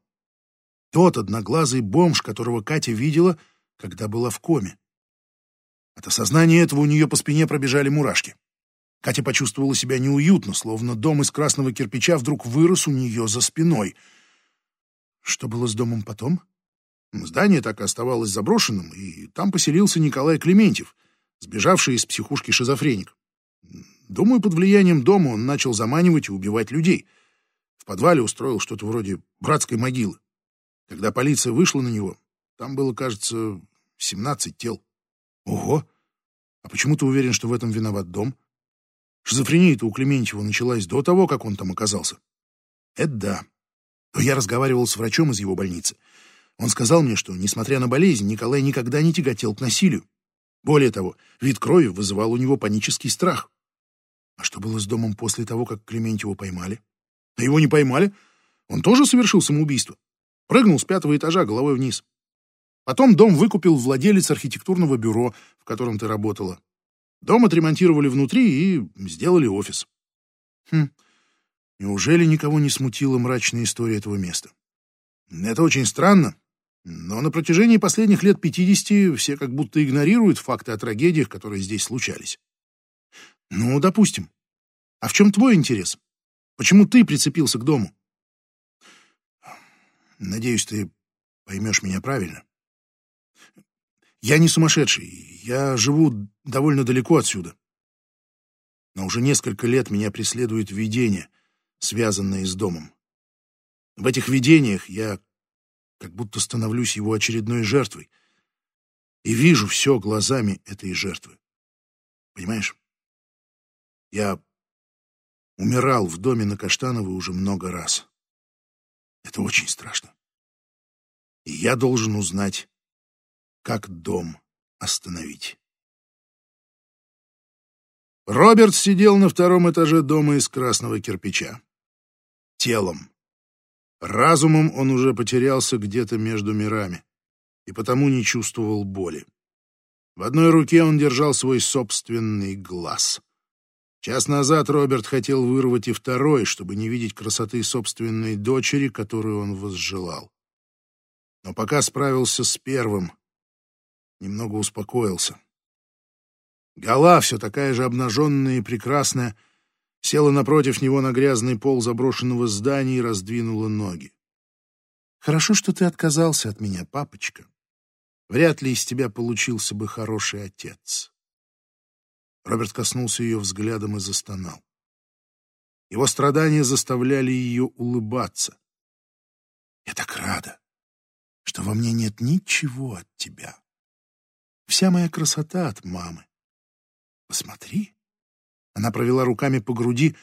Тот одноглазый бомж, которого Катя видела, когда была в коме. От осознания этого у нее по спине пробежали мурашки. Катя почувствовала себя неуютно, словно дом из красного кирпича вдруг вырос у нее за спиной. Что было с домом потом? Здание так и оставалось заброшенным, и там поселился Николай Клементьев, сбежавший из психушки шизофреник. Думаю, под влиянием дома он начал заманивать и убивать людей. В подвале устроил что-то вроде братской могилы. Когда полиция вышла на него, там было, кажется, 17 тел. Ого! А почему ты уверен, что в этом виноват дом? Шизофрения-то у Клементьева началась до того, как он там оказался. Это да. Но я разговаривал с врачом из его больницы. Он сказал мне, что, несмотря на болезнь, Николай никогда не тяготел к насилию. Более того, вид крови вызывал у него панический страх. А что было с домом после того, как Клементьева поймали? А его не поймали. Он тоже совершил самоубийство. Прыгнул с пятого этажа головой вниз. Потом дом выкупил владелец архитектурного бюро, в котором ты работала. Дом отремонтировали внутри и сделали офис. Хм, неужели никого не смутила мрачная история этого места? Это очень странно, но на протяжении последних лет 50 все как будто игнорируют факты о трагедиях, которые здесь случались. Ну, допустим. А в чем твой интерес? Почему ты прицепился к дому? Надеюсь, ты поймешь меня правильно. Я не сумасшедший, я живу довольно далеко отсюда. Но уже несколько лет меня преследует видение, связанное с домом. В этих видениях я как будто становлюсь его очередной жертвой и вижу все глазами этой жертвы. Понимаешь? Я умирал в доме на Каштановой уже много раз. Это очень страшно. И я должен узнать, как дом остановить. Роберт сидел на втором этаже дома из красного кирпича. Телом. Разумом он уже потерялся где-то между мирами и потому не чувствовал боли. В одной руке он держал свой собственный глаз. Час назад Роберт хотел вырвать и второй, чтобы не видеть красоты собственной дочери, которую он возжелал. Но пока справился с первым, немного успокоился. Гала, все такая же обнаженная и прекрасная, села напротив него на грязный пол заброшенного здания и раздвинула ноги. «Хорошо, что ты отказался от меня, папочка. Вряд ли из тебя получился бы хороший отец». Роберт коснулся ее взглядом и застонал. Его страдания заставляли ее улыбаться. «Я так рада, что во мне нет ничего от тебя. Вся моя красота от мамы. Посмотри. Она провела руками по груди,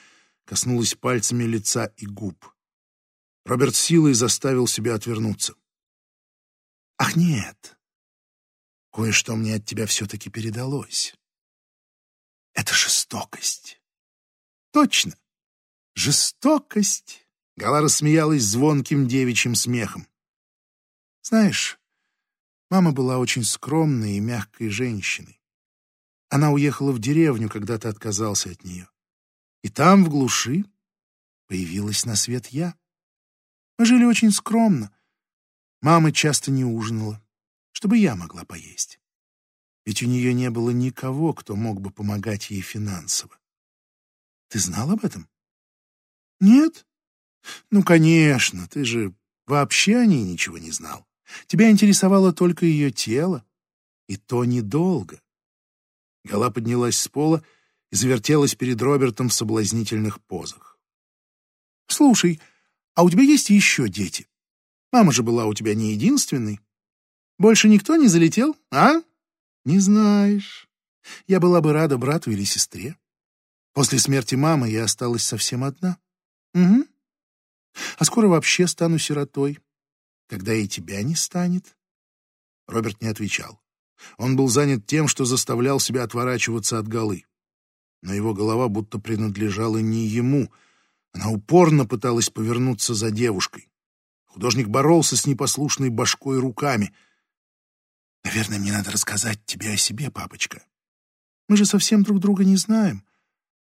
коснулась пальцами лица и губ. Роберт силой заставил себя отвернуться. Ах, нет. Кое-что мне от тебя все-таки передалось. Это жестокость. Точно. Жестокость. Гала рассмеялась звонким девичьим смехом. Знаешь, Мама была очень скромной и мягкой женщиной. Она уехала в деревню, когда ты отказался от нее. И там, в глуши, появилась на свет я. Мы жили очень скромно. Мама часто не ужинала, чтобы я могла поесть. Ведь у нее не было никого, кто мог бы помогать ей финансово. Ты знал об этом? Нет? Ну, конечно, ты же вообще о ней ничего не знал. Тебя интересовало только ее тело, и то недолго. Гала поднялась с пола и завертелась перед Робертом в соблазнительных позах. «Слушай, а у тебя есть еще дети? Мама же была у тебя не единственной. Больше никто не залетел, а? Не знаешь. Я была бы рада брату или сестре. После смерти мамы я осталась совсем одна. Угу. А скоро вообще стану сиротой когда и тебя не станет?» Роберт не отвечал. Он был занят тем, что заставлял себя отворачиваться от голы. Но его голова будто принадлежала не ему. Она упорно пыталась повернуться за девушкой. Художник боролся с непослушной башкой руками. «Наверное, мне надо рассказать тебе о себе, папочка. Мы же совсем друг друга не знаем,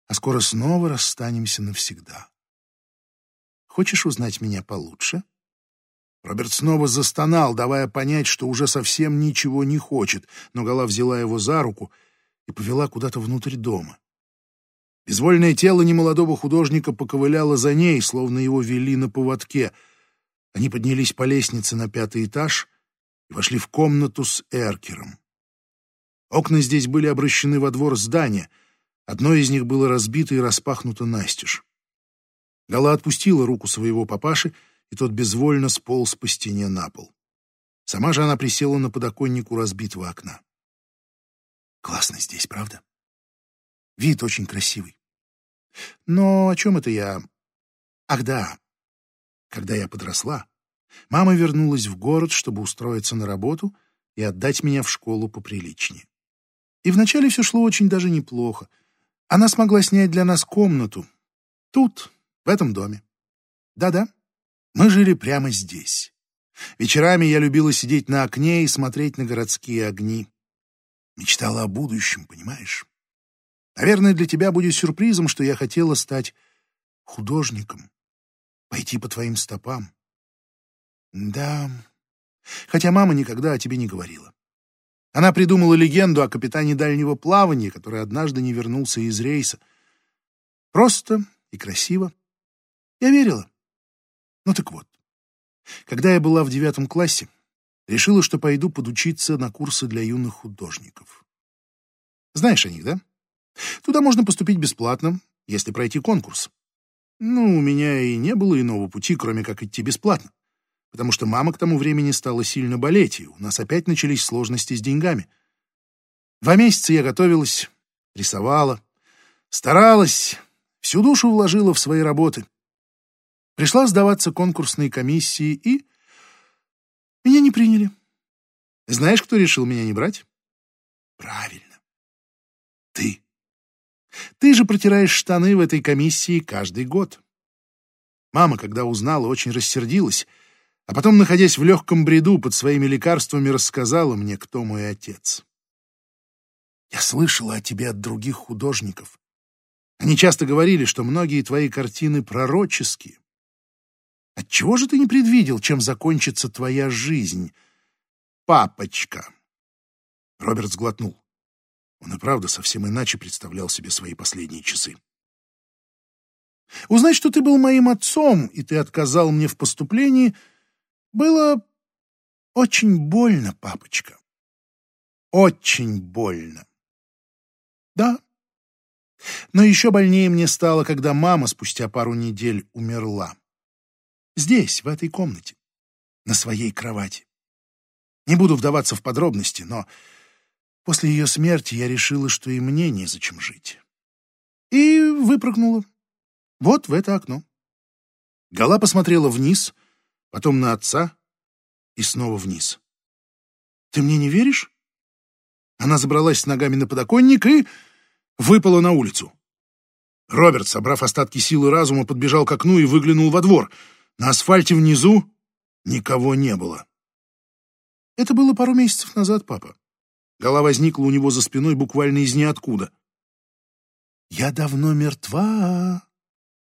а скоро снова расстанемся навсегда. Хочешь узнать меня получше?» Роберт снова застонал, давая понять, что уже совсем ничего не хочет, но Гала взяла его за руку и повела куда-то внутрь дома. Безвольное тело немолодого художника поковыляло за ней, словно его вели на поводке. Они поднялись по лестнице на пятый этаж и вошли в комнату с эркером. Окна здесь были обращены во двор здания. Одно из них было разбито и распахнуто настежь. Гала отпустила руку своего папаши, и тот безвольно сполз по стене на пол. Сама же она присела на подоконник у разбитого окна. Классно здесь, правда? Вид очень красивый. Но о чем это я? Ах да, когда я подросла, мама вернулась в город, чтобы устроиться на работу и отдать меня в школу поприличнее. И вначале все шло очень даже неплохо. Она смогла снять для нас комнату. Тут, в этом доме. Да-да, мы жили прямо здесь. Вечерами я любила сидеть на окне и смотреть на городские огни. Мечтала о будущем, понимаешь? Наверное, для тебя будет сюрпризом, что я хотела стать художником, пойти по твоим стопам. Да, хотя мама никогда о тебе не говорила. Она придумала легенду о капитане дальнего плавания, который однажды не вернулся из рейса. Просто и красиво. Я верила. Ну так вот, когда я была в девятом классе, решила, что пойду подучиться на курсы для юных художников. Знаешь о них, да? Туда можно поступить бесплатно, если пройти конкурс. Ну, у меня и не было иного пути, кроме как идти бесплатно потому что мама к тому времени стала сильно болеть, и у нас опять начались сложности с деньгами. Два месяца я готовилась, рисовала, старалась, всю душу вложила в свои работы. Пришла сдаваться конкурсной комиссии, и меня не приняли. Знаешь, кто решил меня не брать? Правильно. Ты. Ты же протираешь штаны в этой комиссии каждый год. Мама, когда узнала, очень рассердилась — а потом, находясь в легком бреду под своими лекарствами, рассказала мне, кто мой отец. Я слышала о тебе от других художников. Они часто говорили, что многие твои картины пророческие. Отчего же ты не предвидел, чем закончится твоя жизнь, папочка? Роберт сглотнул. Он и правда совсем иначе представлял себе свои последние часы. Узнать, что ты был моим отцом, и ты отказал мне в поступлении — было очень больно, папочка. Очень больно. Да. Но еще больнее мне стало, когда мама спустя пару недель умерла. Здесь, в этой комнате, на своей кровати. Не буду вдаваться в подробности, но после ее смерти я решила, что и мне незачем жить. И выпрыгнула. Вот в это окно. Гала посмотрела вниз — потом на отца и снова вниз. «Ты мне не веришь?» Она забралась с ногами на подоконник и выпала на улицу. Роберт, собрав остатки силы разума, подбежал к окну и выглянул во двор. На асфальте внизу никого не было. Это было пару месяцев назад, папа. Голова возникла у него за спиной буквально из ниоткуда. «Я давно мертва!»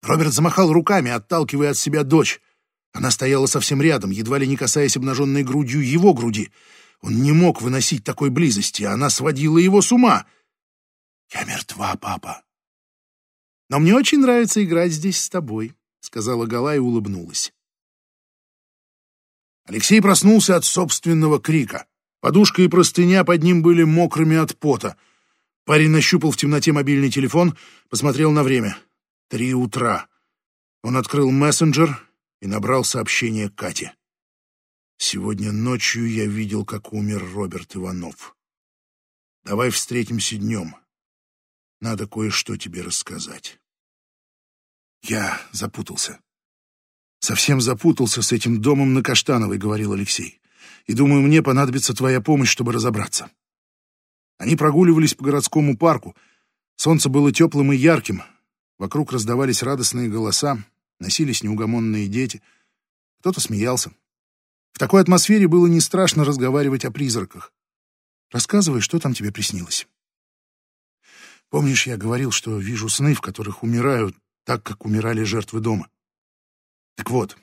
Роберт замахал руками, отталкивая от себя дочь. Она стояла совсем рядом, едва ли не касаясь обнаженной грудью его груди. Он не мог выносить такой близости, она сводила его с ума. «Я мертва, папа». «Но мне очень нравится играть здесь с тобой», — сказала Гала и улыбнулась. Алексей проснулся от собственного крика. Подушка и простыня под ним были мокрыми от пота. Парень нащупал в темноте мобильный телефон, посмотрел на время. Три утра. Он открыл мессенджер и набрал сообщение Кате. «Сегодня ночью я видел, как умер Роберт Иванов. Давай встретимся днем. Надо кое-что тебе рассказать». Я запутался. «Совсем запутался с этим домом на Каштановой», — говорил Алексей. «И думаю, мне понадобится твоя помощь, чтобы разобраться». Они прогуливались по городскому парку. Солнце было теплым и ярким. Вокруг раздавались радостные голоса, носились неугомонные дети. Кто-то смеялся. В такой атмосфере было не страшно разговаривать о призраках. Рассказывай, что там тебе приснилось. Помнишь, я говорил, что вижу сны, в которых умирают так, как умирали жертвы дома? Так вот,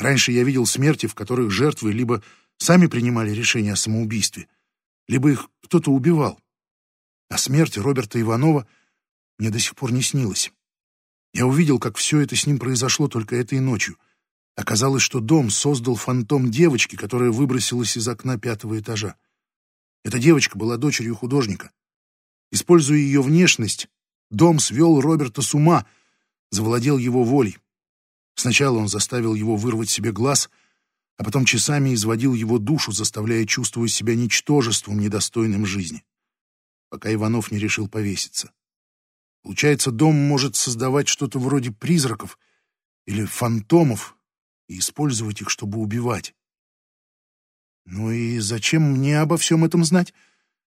Раньше я видел смерти, в которых жертвы либо сами принимали решение о самоубийстве, либо их кто-то убивал. А смерть Роберта Иванова мне до сих пор не снилась. Я увидел, как все это с ним произошло только этой ночью. Оказалось, что дом создал фантом девочки, которая выбросилась из окна пятого этажа. Эта девочка была дочерью художника. Используя ее внешность, дом свел Роберта с ума, завладел его волей. Сначала он заставил его вырвать себе глаз, а потом часами изводил его душу, заставляя чувствовать себя ничтожеством, недостойным жизни, пока Иванов не решил повеситься. Получается, дом может создавать что-то вроде призраков или фантомов и использовать их, чтобы убивать. Ну и зачем мне обо всем этом знать?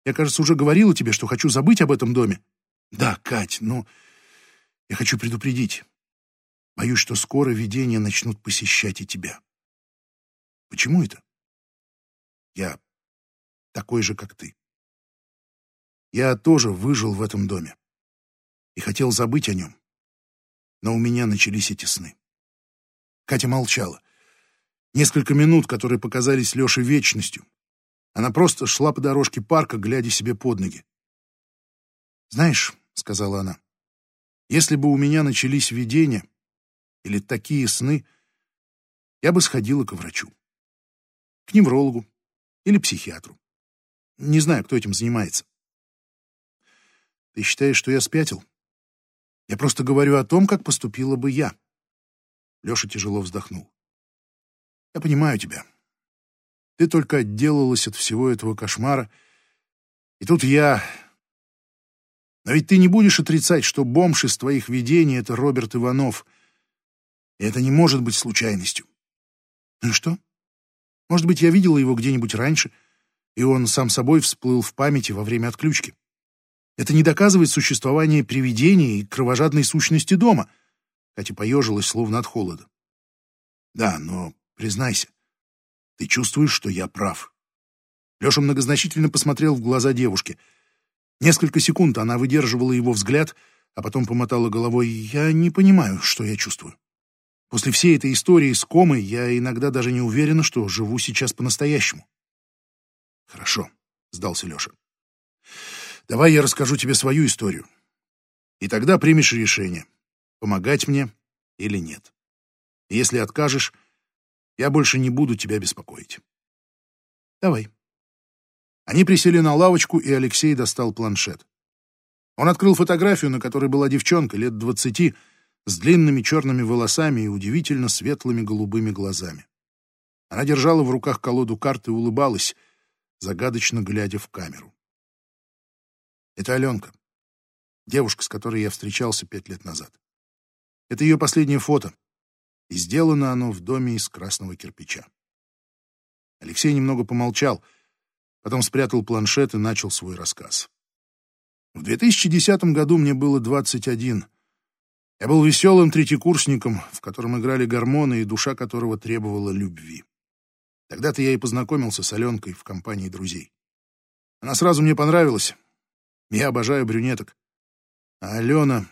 Я, кажется, уже говорила тебе, что хочу забыть об этом доме. Да, Кать, но я хочу предупредить. Боюсь, что скоро видения начнут посещать и тебя. Почему это? Я такой же, как ты. Я тоже выжил в этом доме и хотел забыть о нем. Но у меня начались эти сны. Катя молчала. Несколько минут, которые показались Лёше вечностью. Она просто шла по дорожке парка, глядя себе под ноги. «Знаешь», — сказала она, — «если бы у меня начались видения или такие сны, я бы сходила к врачу. К неврологу или психиатру. Не знаю, кто этим занимается. Ты считаешь, что я спятил? Я просто говорю о том, как поступила бы я. Леша тяжело вздохнул. Я понимаю тебя. Ты только отделалась от всего этого кошмара. И тут я... Но ведь ты не будешь отрицать, что бомж из твоих видений — это Роберт Иванов. И это не может быть случайностью. Ну что? Может быть, я видела его где-нибудь раньше, и он сам собой всплыл в памяти во время отключки. Это не доказывает существование привидений и кровожадной сущности дома. Катя поежилась, словно от холода. Да, но признайся, ты чувствуешь, что я прав. Леша многозначительно посмотрел в глаза девушки. Несколько секунд она выдерживала его взгляд, а потом помотала головой. Я не понимаю, что я чувствую. После всей этой истории с комой я иногда даже не уверена, что живу сейчас по-настоящему. Хорошо, сдался Леша. Давай я расскажу тебе свою историю. И тогда примешь решение, помогать мне или нет. Если откажешь, я больше не буду тебя беспокоить. Давай. Они присели на лавочку, и Алексей достал планшет. Он открыл фотографию, на которой была девчонка лет двадцати, с длинными черными волосами и удивительно светлыми голубыми глазами. Она держала в руках колоду карт и улыбалась, загадочно глядя в камеру. Это Аленка, девушка, с которой я встречался пять лет назад. Это ее последнее фото, и сделано оно в доме из красного кирпича. Алексей немного помолчал, потом спрятал планшет и начал свой рассказ. В 2010 году мне было 21. Я был веселым третьекурсником, в котором играли гормоны и душа которого требовала любви. Тогда-то я и познакомился с Аленкой в компании друзей. Она сразу мне понравилась, я обожаю брюнеток. А Алена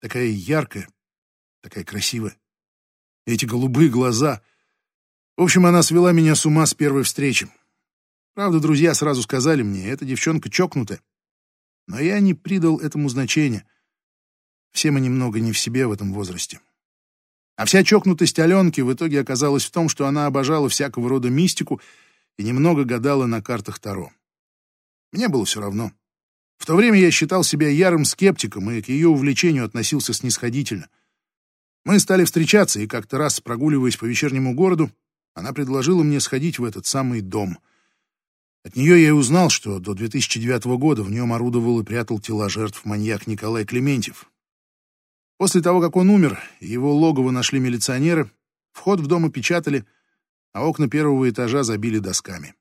такая яркая, такая красивая. Эти голубые глаза. В общем, она свела меня с ума с первой встречи. Правда, друзья сразу сказали мне, эта девчонка чокнутая. Но я не придал этому значения. Все мы немного не в себе в этом возрасте. А вся чокнутость Аленки в итоге оказалась в том, что она обожала всякого рода мистику и немного гадала на картах Таро. Мне было все равно. В то время я считал себя ярым скептиком и к ее увлечению относился снисходительно. Мы стали встречаться, и как-то раз, прогуливаясь по вечернему городу, она предложила мне сходить в этот самый дом. От нее я и узнал, что до 2009 года в нем орудовал и прятал тела жертв маньяк Николай Клементьев. После того, как он умер, его логово нашли милиционеры, вход в дом опечатали, а окна первого этажа забили досками.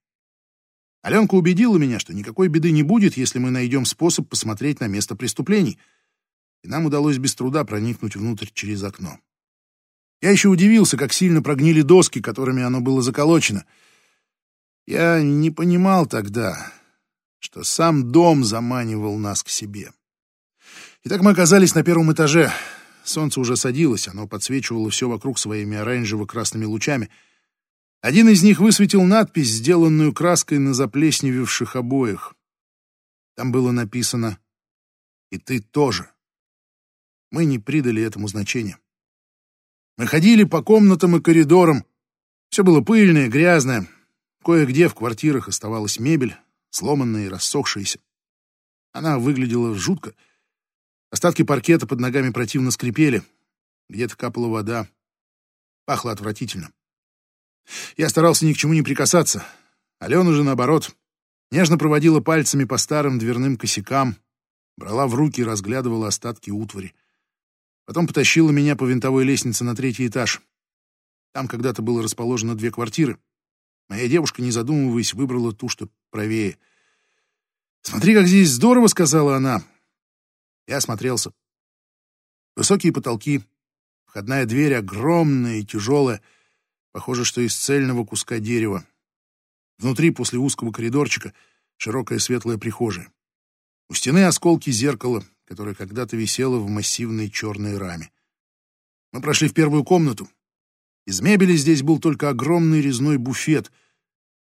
Аленка убедила меня, что никакой беды не будет, если мы найдем способ посмотреть на место преступлений. И нам удалось без труда проникнуть внутрь через окно. Я еще удивился, как сильно прогнили доски, которыми оно было заколочено. Я не понимал тогда, что сам дом заманивал нас к себе. Итак, мы оказались на первом этаже. Солнце уже садилось, оно подсвечивало все вокруг своими оранжево-красными лучами. Один из них высветил надпись, сделанную краской на заплесневевших обоях. Там было написано «И ты тоже». Мы не придали этому значения. Мы ходили по комнатам и коридорам. Все было пыльное, грязное. Кое-где в квартирах оставалась мебель, сломанная и рассохшаяся. Она выглядела жутко. Остатки паркета под ногами противно скрипели. Где-то капала вода. Пахло отвратительно. Я старался ни к чему не прикасаться. Алена же, наоборот, нежно проводила пальцами по старым дверным косякам, брала в руки и разглядывала остатки утвари. Потом потащила меня по винтовой лестнице на третий этаж. Там когда-то было расположено две квартиры. Моя девушка, не задумываясь, выбрала ту, что правее. «Смотри, как здесь здорово!» — сказала она. Я осмотрелся. Высокие потолки, входная дверь огромная и тяжелая, похоже, что из цельного куска дерева. Внутри, после узкого коридорчика, широкая светлая прихожая. У стены осколки зеркала, которая когда-то висела в массивной черной раме. Мы прошли в первую комнату. Из мебели здесь был только огромный резной буфет,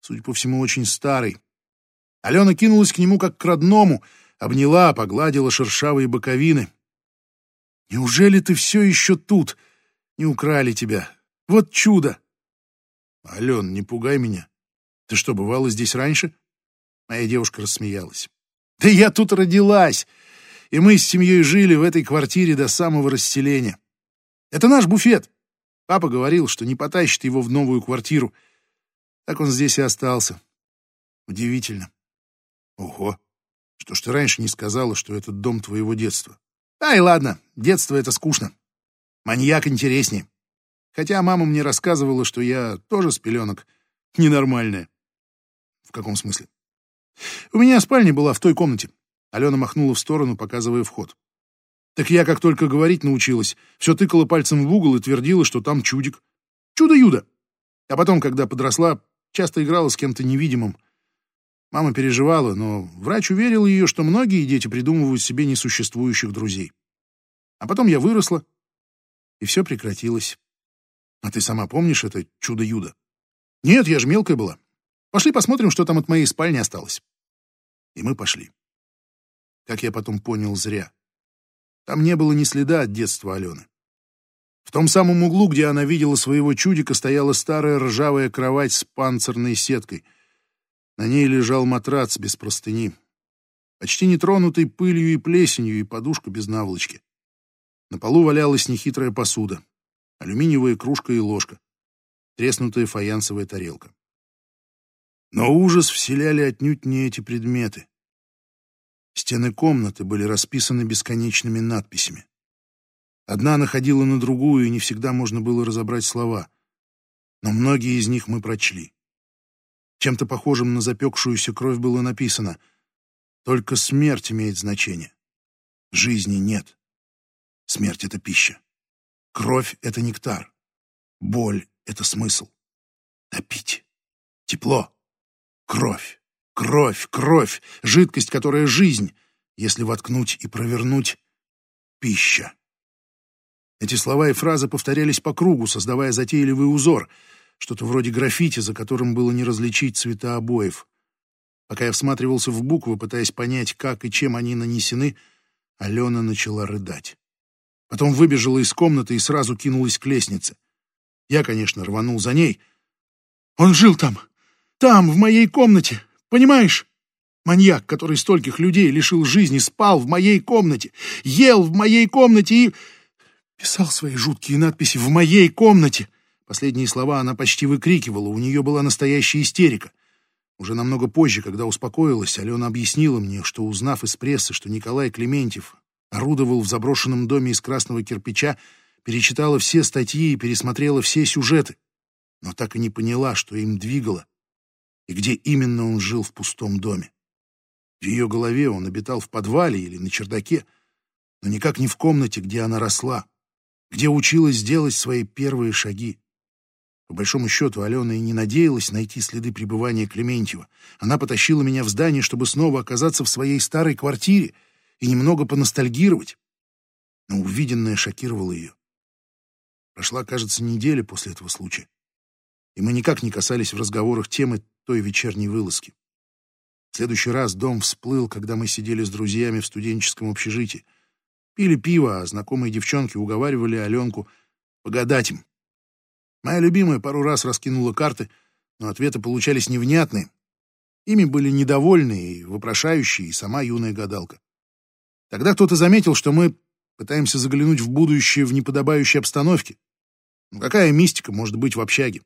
судя по всему, очень старый. Алена кинулась к нему как к родному, обняла, погладила шершавые боковины. «Неужели ты все еще тут? Не украли тебя? Вот чудо!» «Ален, не пугай меня. Ты что, бывала здесь раньше?» Моя девушка рассмеялась. «Да я тут родилась! и мы с семьей жили в этой квартире до самого расселения. Это наш буфет. Папа говорил, что не потащит его в новую квартиру. Так он здесь и остался. Удивительно. Ого. Что ж ты раньше не сказала, что это дом твоего детства? Ай, ладно, детство — это скучно. Маньяк интереснее. Хотя мама мне рассказывала, что я тоже с пеленок ненормальная. В каком смысле? У меня спальня была в той комнате. Алена махнула в сторону, показывая вход. Так я, как только говорить научилась, все тыкала пальцем в угол и твердила, что там чудик. Чудо-юдо. А потом, когда подросла, часто играла с кем-то невидимым. Мама переживала, но врач уверил ее, что многие дети придумывают себе несуществующих друзей. А потом я выросла, и все прекратилось. А ты сама помнишь это чудо-юдо? Нет, я же мелкая была. Пошли посмотрим, что там от моей спальни осталось. И мы пошли. Как я потом понял, зря. Там не было ни следа от детства Алены. В том самом углу, где она видела своего чудика, стояла старая ржавая кровать с панцирной сеткой. На ней лежал матрац без простыни, почти не тронутый пылью и плесенью, и подушка без наволочки. На полу валялась нехитрая посуда, алюминиевая кружка и ложка, треснутая фаянсовая тарелка. Но ужас вселяли отнюдь не эти предметы. Стены комнаты были расписаны бесконечными надписями. Одна находила на другую, и не всегда можно было разобрать слова. Но многие из них мы прочли. Чем-то похожим на запекшуюся кровь было написано «Только смерть имеет значение. Жизни нет. Смерть — это пища. Кровь — это нектар. Боль — это смысл. Напить. Тепло. Кровь. Кровь, кровь, жидкость, которая жизнь, если воткнуть и провернуть — пища. Эти слова и фразы повторялись по кругу, создавая затейливый узор, что-то вроде граффити, за которым было не различить цвета обоев. Пока я всматривался в буквы, пытаясь понять, как и чем они нанесены, Алена начала рыдать. Потом выбежала из комнаты и сразу кинулась к лестнице. Я, конечно, рванул за ней. «Он жил там! Там, в моей комнате! Понимаешь? Маньяк, который стольких людей лишил жизни, спал в моей комнате, ел в моей комнате и... Писал свои жуткие надписи в моей комнате. Последние слова она почти выкрикивала, у нее была настоящая истерика. Уже намного позже, когда успокоилась, Алена объяснила мне, что, узнав из прессы, что Николай Клементьев орудовал в заброшенном доме из красного кирпича, перечитала все статьи и пересмотрела все сюжеты, но так и не поняла, что им двигало и где именно он жил в пустом доме. В ее голове он обитал в подвале или на чердаке, но никак не в комнате, где она росла, где училась делать свои первые шаги. По большому счету, Алена и не надеялась найти следы пребывания Клементьева. Она потащила меня в здание, чтобы снова оказаться в своей старой квартире и немного поностальгировать. но увиденное шокировало ее. Прошла, кажется, неделя после этого случая, и мы никак не касались в разговорах темы той вечерней вылазки. В следующий раз дом всплыл, когда мы сидели с друзьями в студенческом общежитии. Пили пиво, а знакомые девчонки уговаривали Аленку погадать им. Моя любимая пару раз раскинула карты, но ответы получались невнятные. Ими были недовольны и вопрошающие, и сама юная гадалка. Тогда кто-то заметил, что мы пытаемся заглянуть в будущее в неподобающей обстановке. Ну какая мистика может быть в общаге?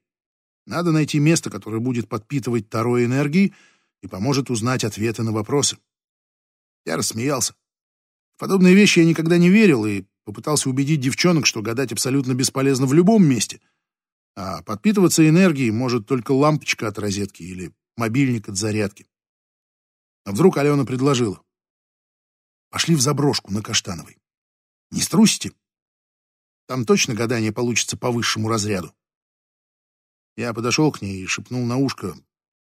Надо найти место, которое будет подпитывать Таро энергией и поможет узнать ответы на вопросы. Я рассмеялся. В подобные вещи я никогда не верил и попытался убедить девчонок, что гадать абсолютно бесполезно в любом месте. А подпитываться энергией может только лампочка от розетки или мобильник от зарядки. А вдруг Алена предложила. Пошли в заброшку на Каштановой. Не струсите? Там точно гадание получится по высшему разряду. Я подошел к ней и шепнул на ушко.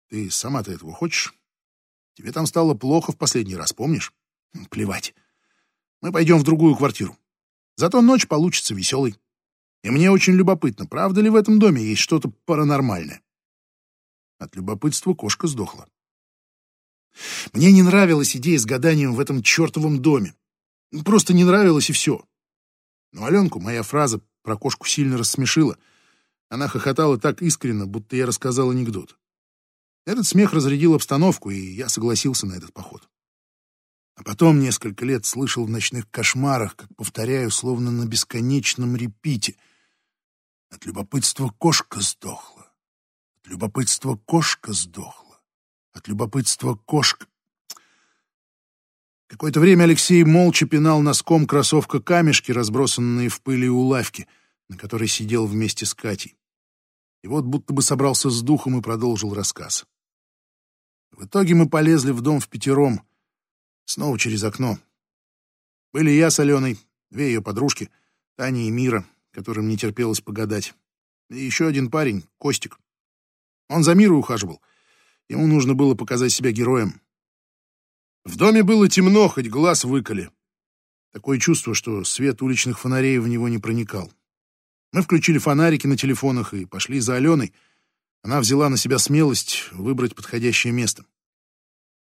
Ты сама-то этого хочешь? Тебе там стало плохо в последний раз, помнишь? Плевать. Мы пойдем в другую квартиру. Зато ночь получится веселой. И мне очень любопытно, правда ли в этом доме есть что-то паранормальное. От любопытства кошка сдохла. Мне не нравилась идея с гаданием в этом чертовом доме. Просто не нравилось и все. Но Аленку моя фраза про кошку сильно рассмешила. Она хохотала так искренно, будто я рассказал анекдот. Этот смех разрядил обстановку, и я согласился на этот поход. А потом несколько лет слышал в ночных кошмарах, как повторяю, словно на бесконечном репите. От любопытства кошка сдохла. От любопытства кошка сдохла. От любопытства кошка... Какое-то время Алексей молча пинал носком кроссовка камешки, разбросанные в пыли у лавки, на которой сидел вместе с Катей. И вот будто бы собрался с духом и продолжил рассказ. В итоге мы полезли в дом в пятером, снова через окно. Были я с Аленой, две ее подружки, Таня и Мира, которым не терпелось погадать, и еще один парень, Костик. Он за Миру ухаживал. Ему нужно было показать себя героем. В доме было темно, хоть глаз выколи. Такое чувство, что свет уличных фонарей в него не проникал. Мы включили фонарики на телефонах и пошли за Аленой. Она взяла на себя смелость выбрать подходящее место.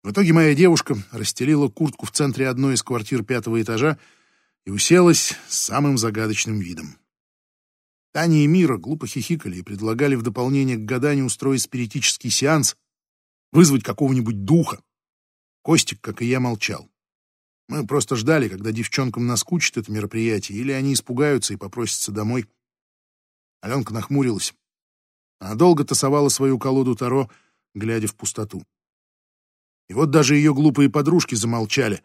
В итоге моя девушка расстелила куртку в центре одной из квартир пятого этажа и уселась самым загадочным видом. Таня и Мира глупо хихикали и предлагали в дополнение к гаданию устроить спиритический сеанс, вызвать какого-нибудь духа. Костик, как и я, молчал. Мы просто ждали, когда девчонкам наскучит это мероприятие, или они испугаются и попросятся домой. Аленка нахмурилась. Она долго тасовала свою колоду Таро, глядя в пустоту. И вот даже ее глупые подружки замолчали,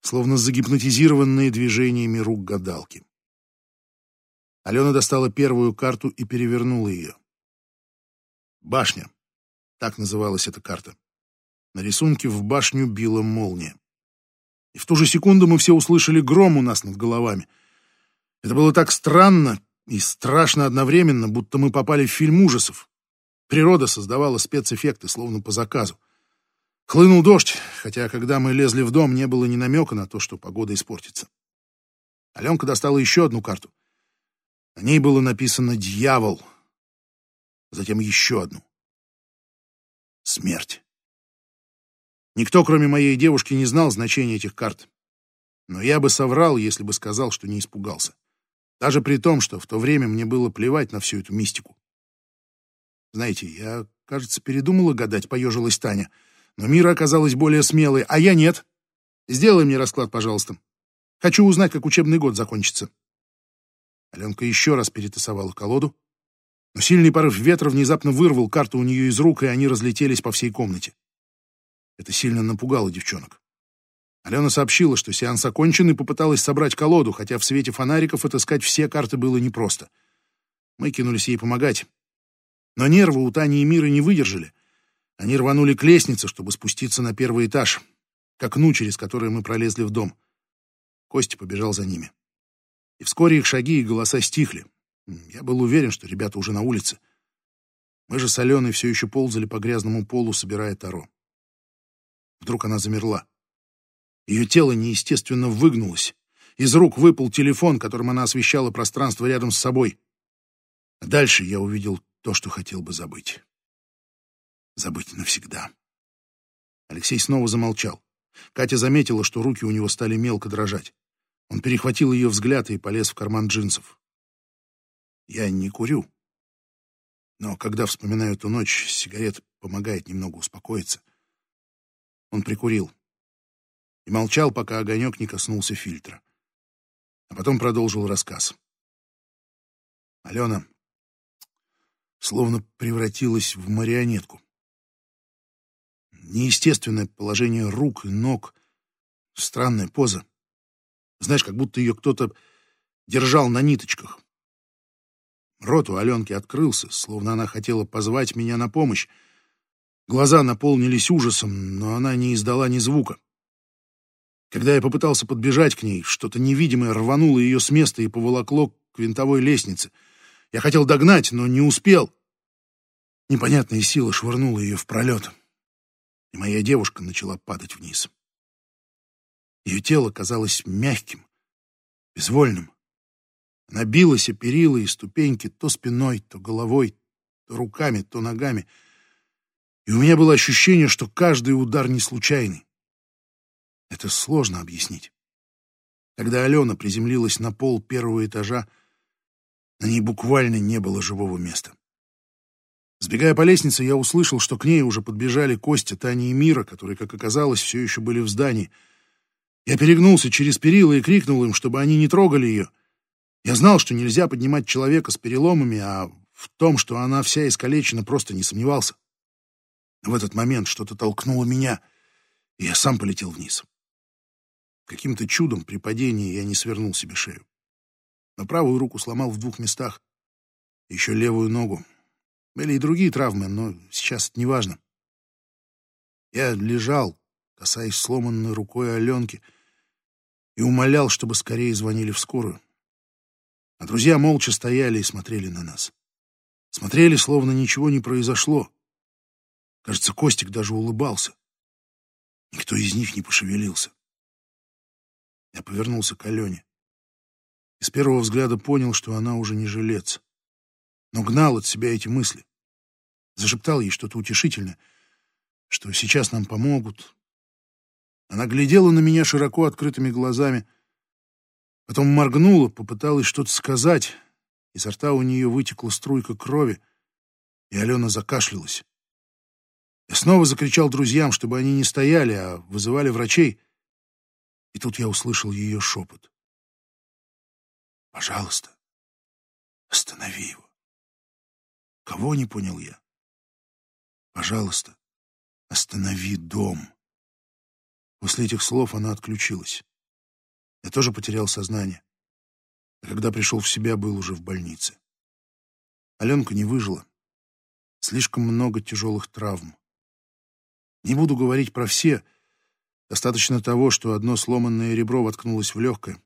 словно загипнотизированные движениями рук гадалки. Алена достала первую карту и перевернула ее. «Башня». Так называлась эта карта. На рисунке в башню била молния. И в ту же секунду мы все услышали гром у нас над головами. Это было так странно и страшно одновременно, будто мы попали в фильм ужасов. Природа создавала спецэффекты, словно по заказу. Хлынул дождь, хотя когда мы лезли в дом, не было ни намека на то, что погода испортится. Аленка достала еще одну карту. На ней было написано «Дьявол». Затем еще одну. Смерть. Никто, кроме моей девушки, не знал значения этих карт. Но я бы соврал, если бы сказал, что не испугался. Даже при том, что в то время мне было плевать на всю эту мистику. Знаете, я, кажется, передумала гадать, поежилась Таня. Но Мира оказалась более смелой, а я нет. Сделай мне расклад, пожалуйста. Хочу узнать, как учебный год закончится. Аленка еще раз перетасовала колоду, но сильный порыв ветра внезапно вырвал карту у нее из рук, и они разлетелись по всей комнате. Это сильно напугало девчонок. Алена сообщила, что сеанс окончен, и попыталась собрать колоду, хотя в свете фонариков отыскать все карты было непросто. Мы кинулись ей помогать. Но нервы у Тани и Миры не выдержали. Они рванули к лестнице, чтобы спуститься на первый этаж, к окну, через которое мы пролезли в дом. Костя побежал за ними. И вскоре их шаги и голоса стихли. Я был уверен, что ребята уже на улице. Мы же с Аленой все еще ползали по грязному полу, собирая таро. Вдруг она замерла. Ее тело неестественно выгнулось. Из рук выпал телефон, которым она освещала пространство рядом с собой. А дальше я увидел то, что хотел бы забыть. Забыть навсегда. Алексей снова замолчал. Катя заметила, что руки у него стали мелко дрожать. Он перехватил ее взгляд и полез в карман джинсов. «Я не курю. Но когда вспоминаю эту ночь, сигарет помогает немного успокоиться». Он прикурил и молчал, пока огонек не коснулся фильтра. А потом продолжил рассказ. Алена словно превратилась в марионетку. Неестественное положение рук и ног, странная поза. Знаешь, как будто ее кто-то держал на ниточках. Рот у Аленки открылся, словно она хотела позвать меня на помощь. Глаза наполнились ужасом, но она не издала ни звука. Когда я попытался подбежать к ней, что-то невидимое рвануло ее с места и поволокло к винтовой лестнице. Я хотел догнать, но не успел. Непонятная сила швырнула ее в пролет, и моя девушка начала падать вниз. Ее тело казалось мягким, безвольным. Она билась о перила и ступеньки то спиной, то головой, то руками, то ногами. И у меня было ощущение, что каждый удар не случайный. Это сложно объяснить. Когда Алена приземлилась на пол первого этажа, на ней буквально не было живого места. Сбегая по лестнице, я услышал, что к ней уже подбежали Костя, Таня и Мира, которые, как оказалось, все еще были в здании. Я перегнулся через перила и крикнул им, чтобы они не трогали ее. Я знал, что нельзя поднимать человека с переломами, а в том, что она вся искалечена, просто не сомневался. В этот момент что-то толкнуло меня, и я сам полетел вниз. Каким-то чудом при падении я не свернул себе шею. Но правую руку сломал в двух местах, еще левую ногу. Были и другие травмы, но сейчас это не важно. Я лежал, касаясь сломанной рукой Аленки, и умолял, чтобы скорее звонили в скорую. А друзья молча стояли и смотрели на нас. Смотрели, словно ничего не произошло. Кажется, Костик даже улыбался. Никто из них не пошевелился. Я повернулся к Алене. И с первого взгляда понял, что она уже не жилец. Но гнал от себя эти мысли. Зашептал ей что-то утешительное, что сейчас нам помогут, она глядела на меня широко открытыми глазами, потом моргнула, попыталась что-то сказать, изо рта у нее вытекла струйка крови, и Алена закашлялась. Я снова закричал друзьям, чтобы они не стояли, а вызывали врачей. И тут я услышал ее шепот. «Пожалуйста, останови его». Кого не понял я? «Пожалуйста, останови дом». После этих слов она отключилась. Я тоже потерял сознание. А когда пришел в себя, был уже в больнице. Аленка не выжила. Слишком много тяжелых травм. Не буду говорить про все. Достаточно того, что одно сломанное ребро воткнулось в легкое,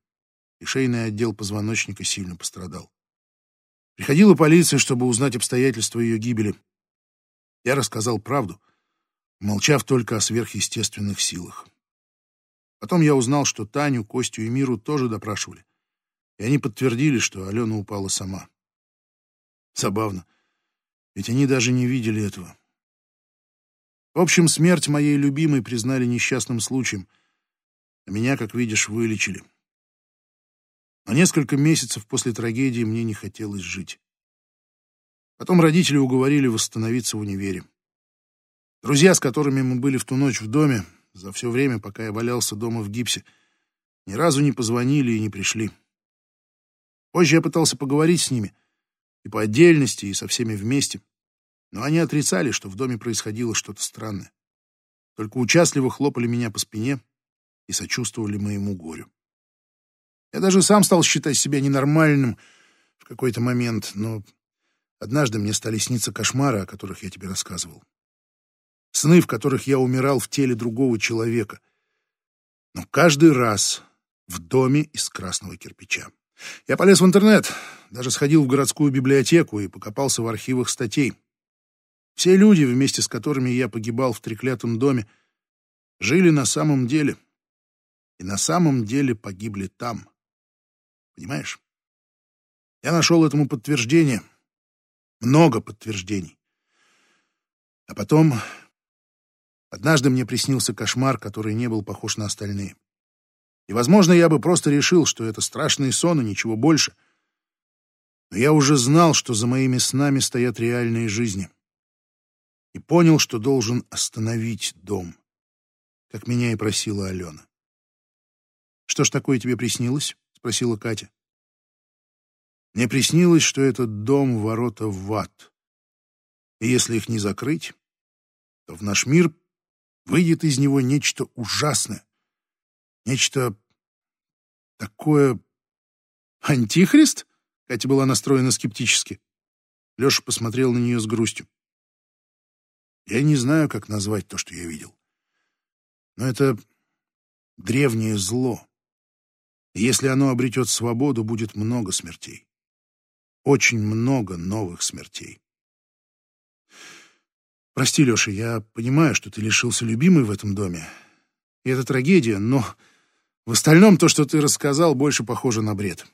и шейный отдел позвоночника сильно пострадал. Приходила полиция, чтобы узнать обстоятельства ее гибели. Я рассказал правду, молчав только о сверхъестественных силах. Потом я узнал, что Таню, Костю и Миру тоже допрашивали. И они подтвердили, что Алена упала сама. Забавно. Ведь они даже не видели этого. В общем, смерть моей любимой признали несчастным случаем. А меня, как видишь, вылечили. А несколько месяцев после трагедии мне не хотелось жить. Потом родители уговорили восстановиться в универе. Друзья, с которыми мы были в ту ночь в доме, за все время, пока я валялся дома в гипсе, ни разу не позвонили и не пришли. Позже я пытался поговорить с ними, и по отдельности, и со всеми вместе, но они отрицали, что в доме происходило что-то странное. Только участливо хлопали меня по спине и сочувствовали моему горю. Я даже сам стал считать себя ненормальным в какой-то момент, но однажды мне стали сниться кошмары, о которых я тебе рассказывал сны, в которых я умирал в теле другого человека. Но каждый раз в доме из красного кирпича. Я полез в интернет, даже сходил в городскую библиотеку и покопался в архивах статей. Все люди, вместе с которыми я погибал в треклятом доме, жили на самом деле. И на самом деле погибли там, Понимаешь? Я нашел этому подтверждение. Много подтверждений. А потом... Однажды мне приснился кошмар, который не был похож на остальные. И, возможно, я бы просто решил, что это страшный сон и ничего больше. Но я уже знал, что за моими снами стоят реальные жизни. И понял, что должен остановить дом, как меня и просила Алена. «Что ж такое тебе приснилось?» — спросила Катя. Мне приснилось, что этот дом — ворота в ад. И если их не закрыть, то в наш мир выйдет из него нечто ужасное, нечто такое... Антихрист? Катя была настроена скептически. Леша посмотрел на нее с грустью. Я не знаю, как назвать то, что я видел. Но это древнее зло. Если оно обретет свободу, будет много смертей. Очень много новых смертей. Прости, Леша, я понимаю, что ты лишился любимой в этом доме. И это трагедия, но в остальном то, что ты рассказал, больше похоже на бред.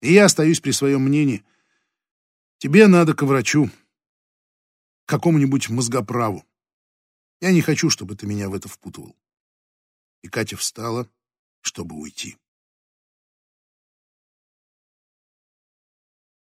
И я остаюсь при своем мнении. Тебе надо к врачу, какому-нибудь мозгоправу. Я не хочу, чтобы ты меня в это впутывал. И Катя встала, чтобы уйти.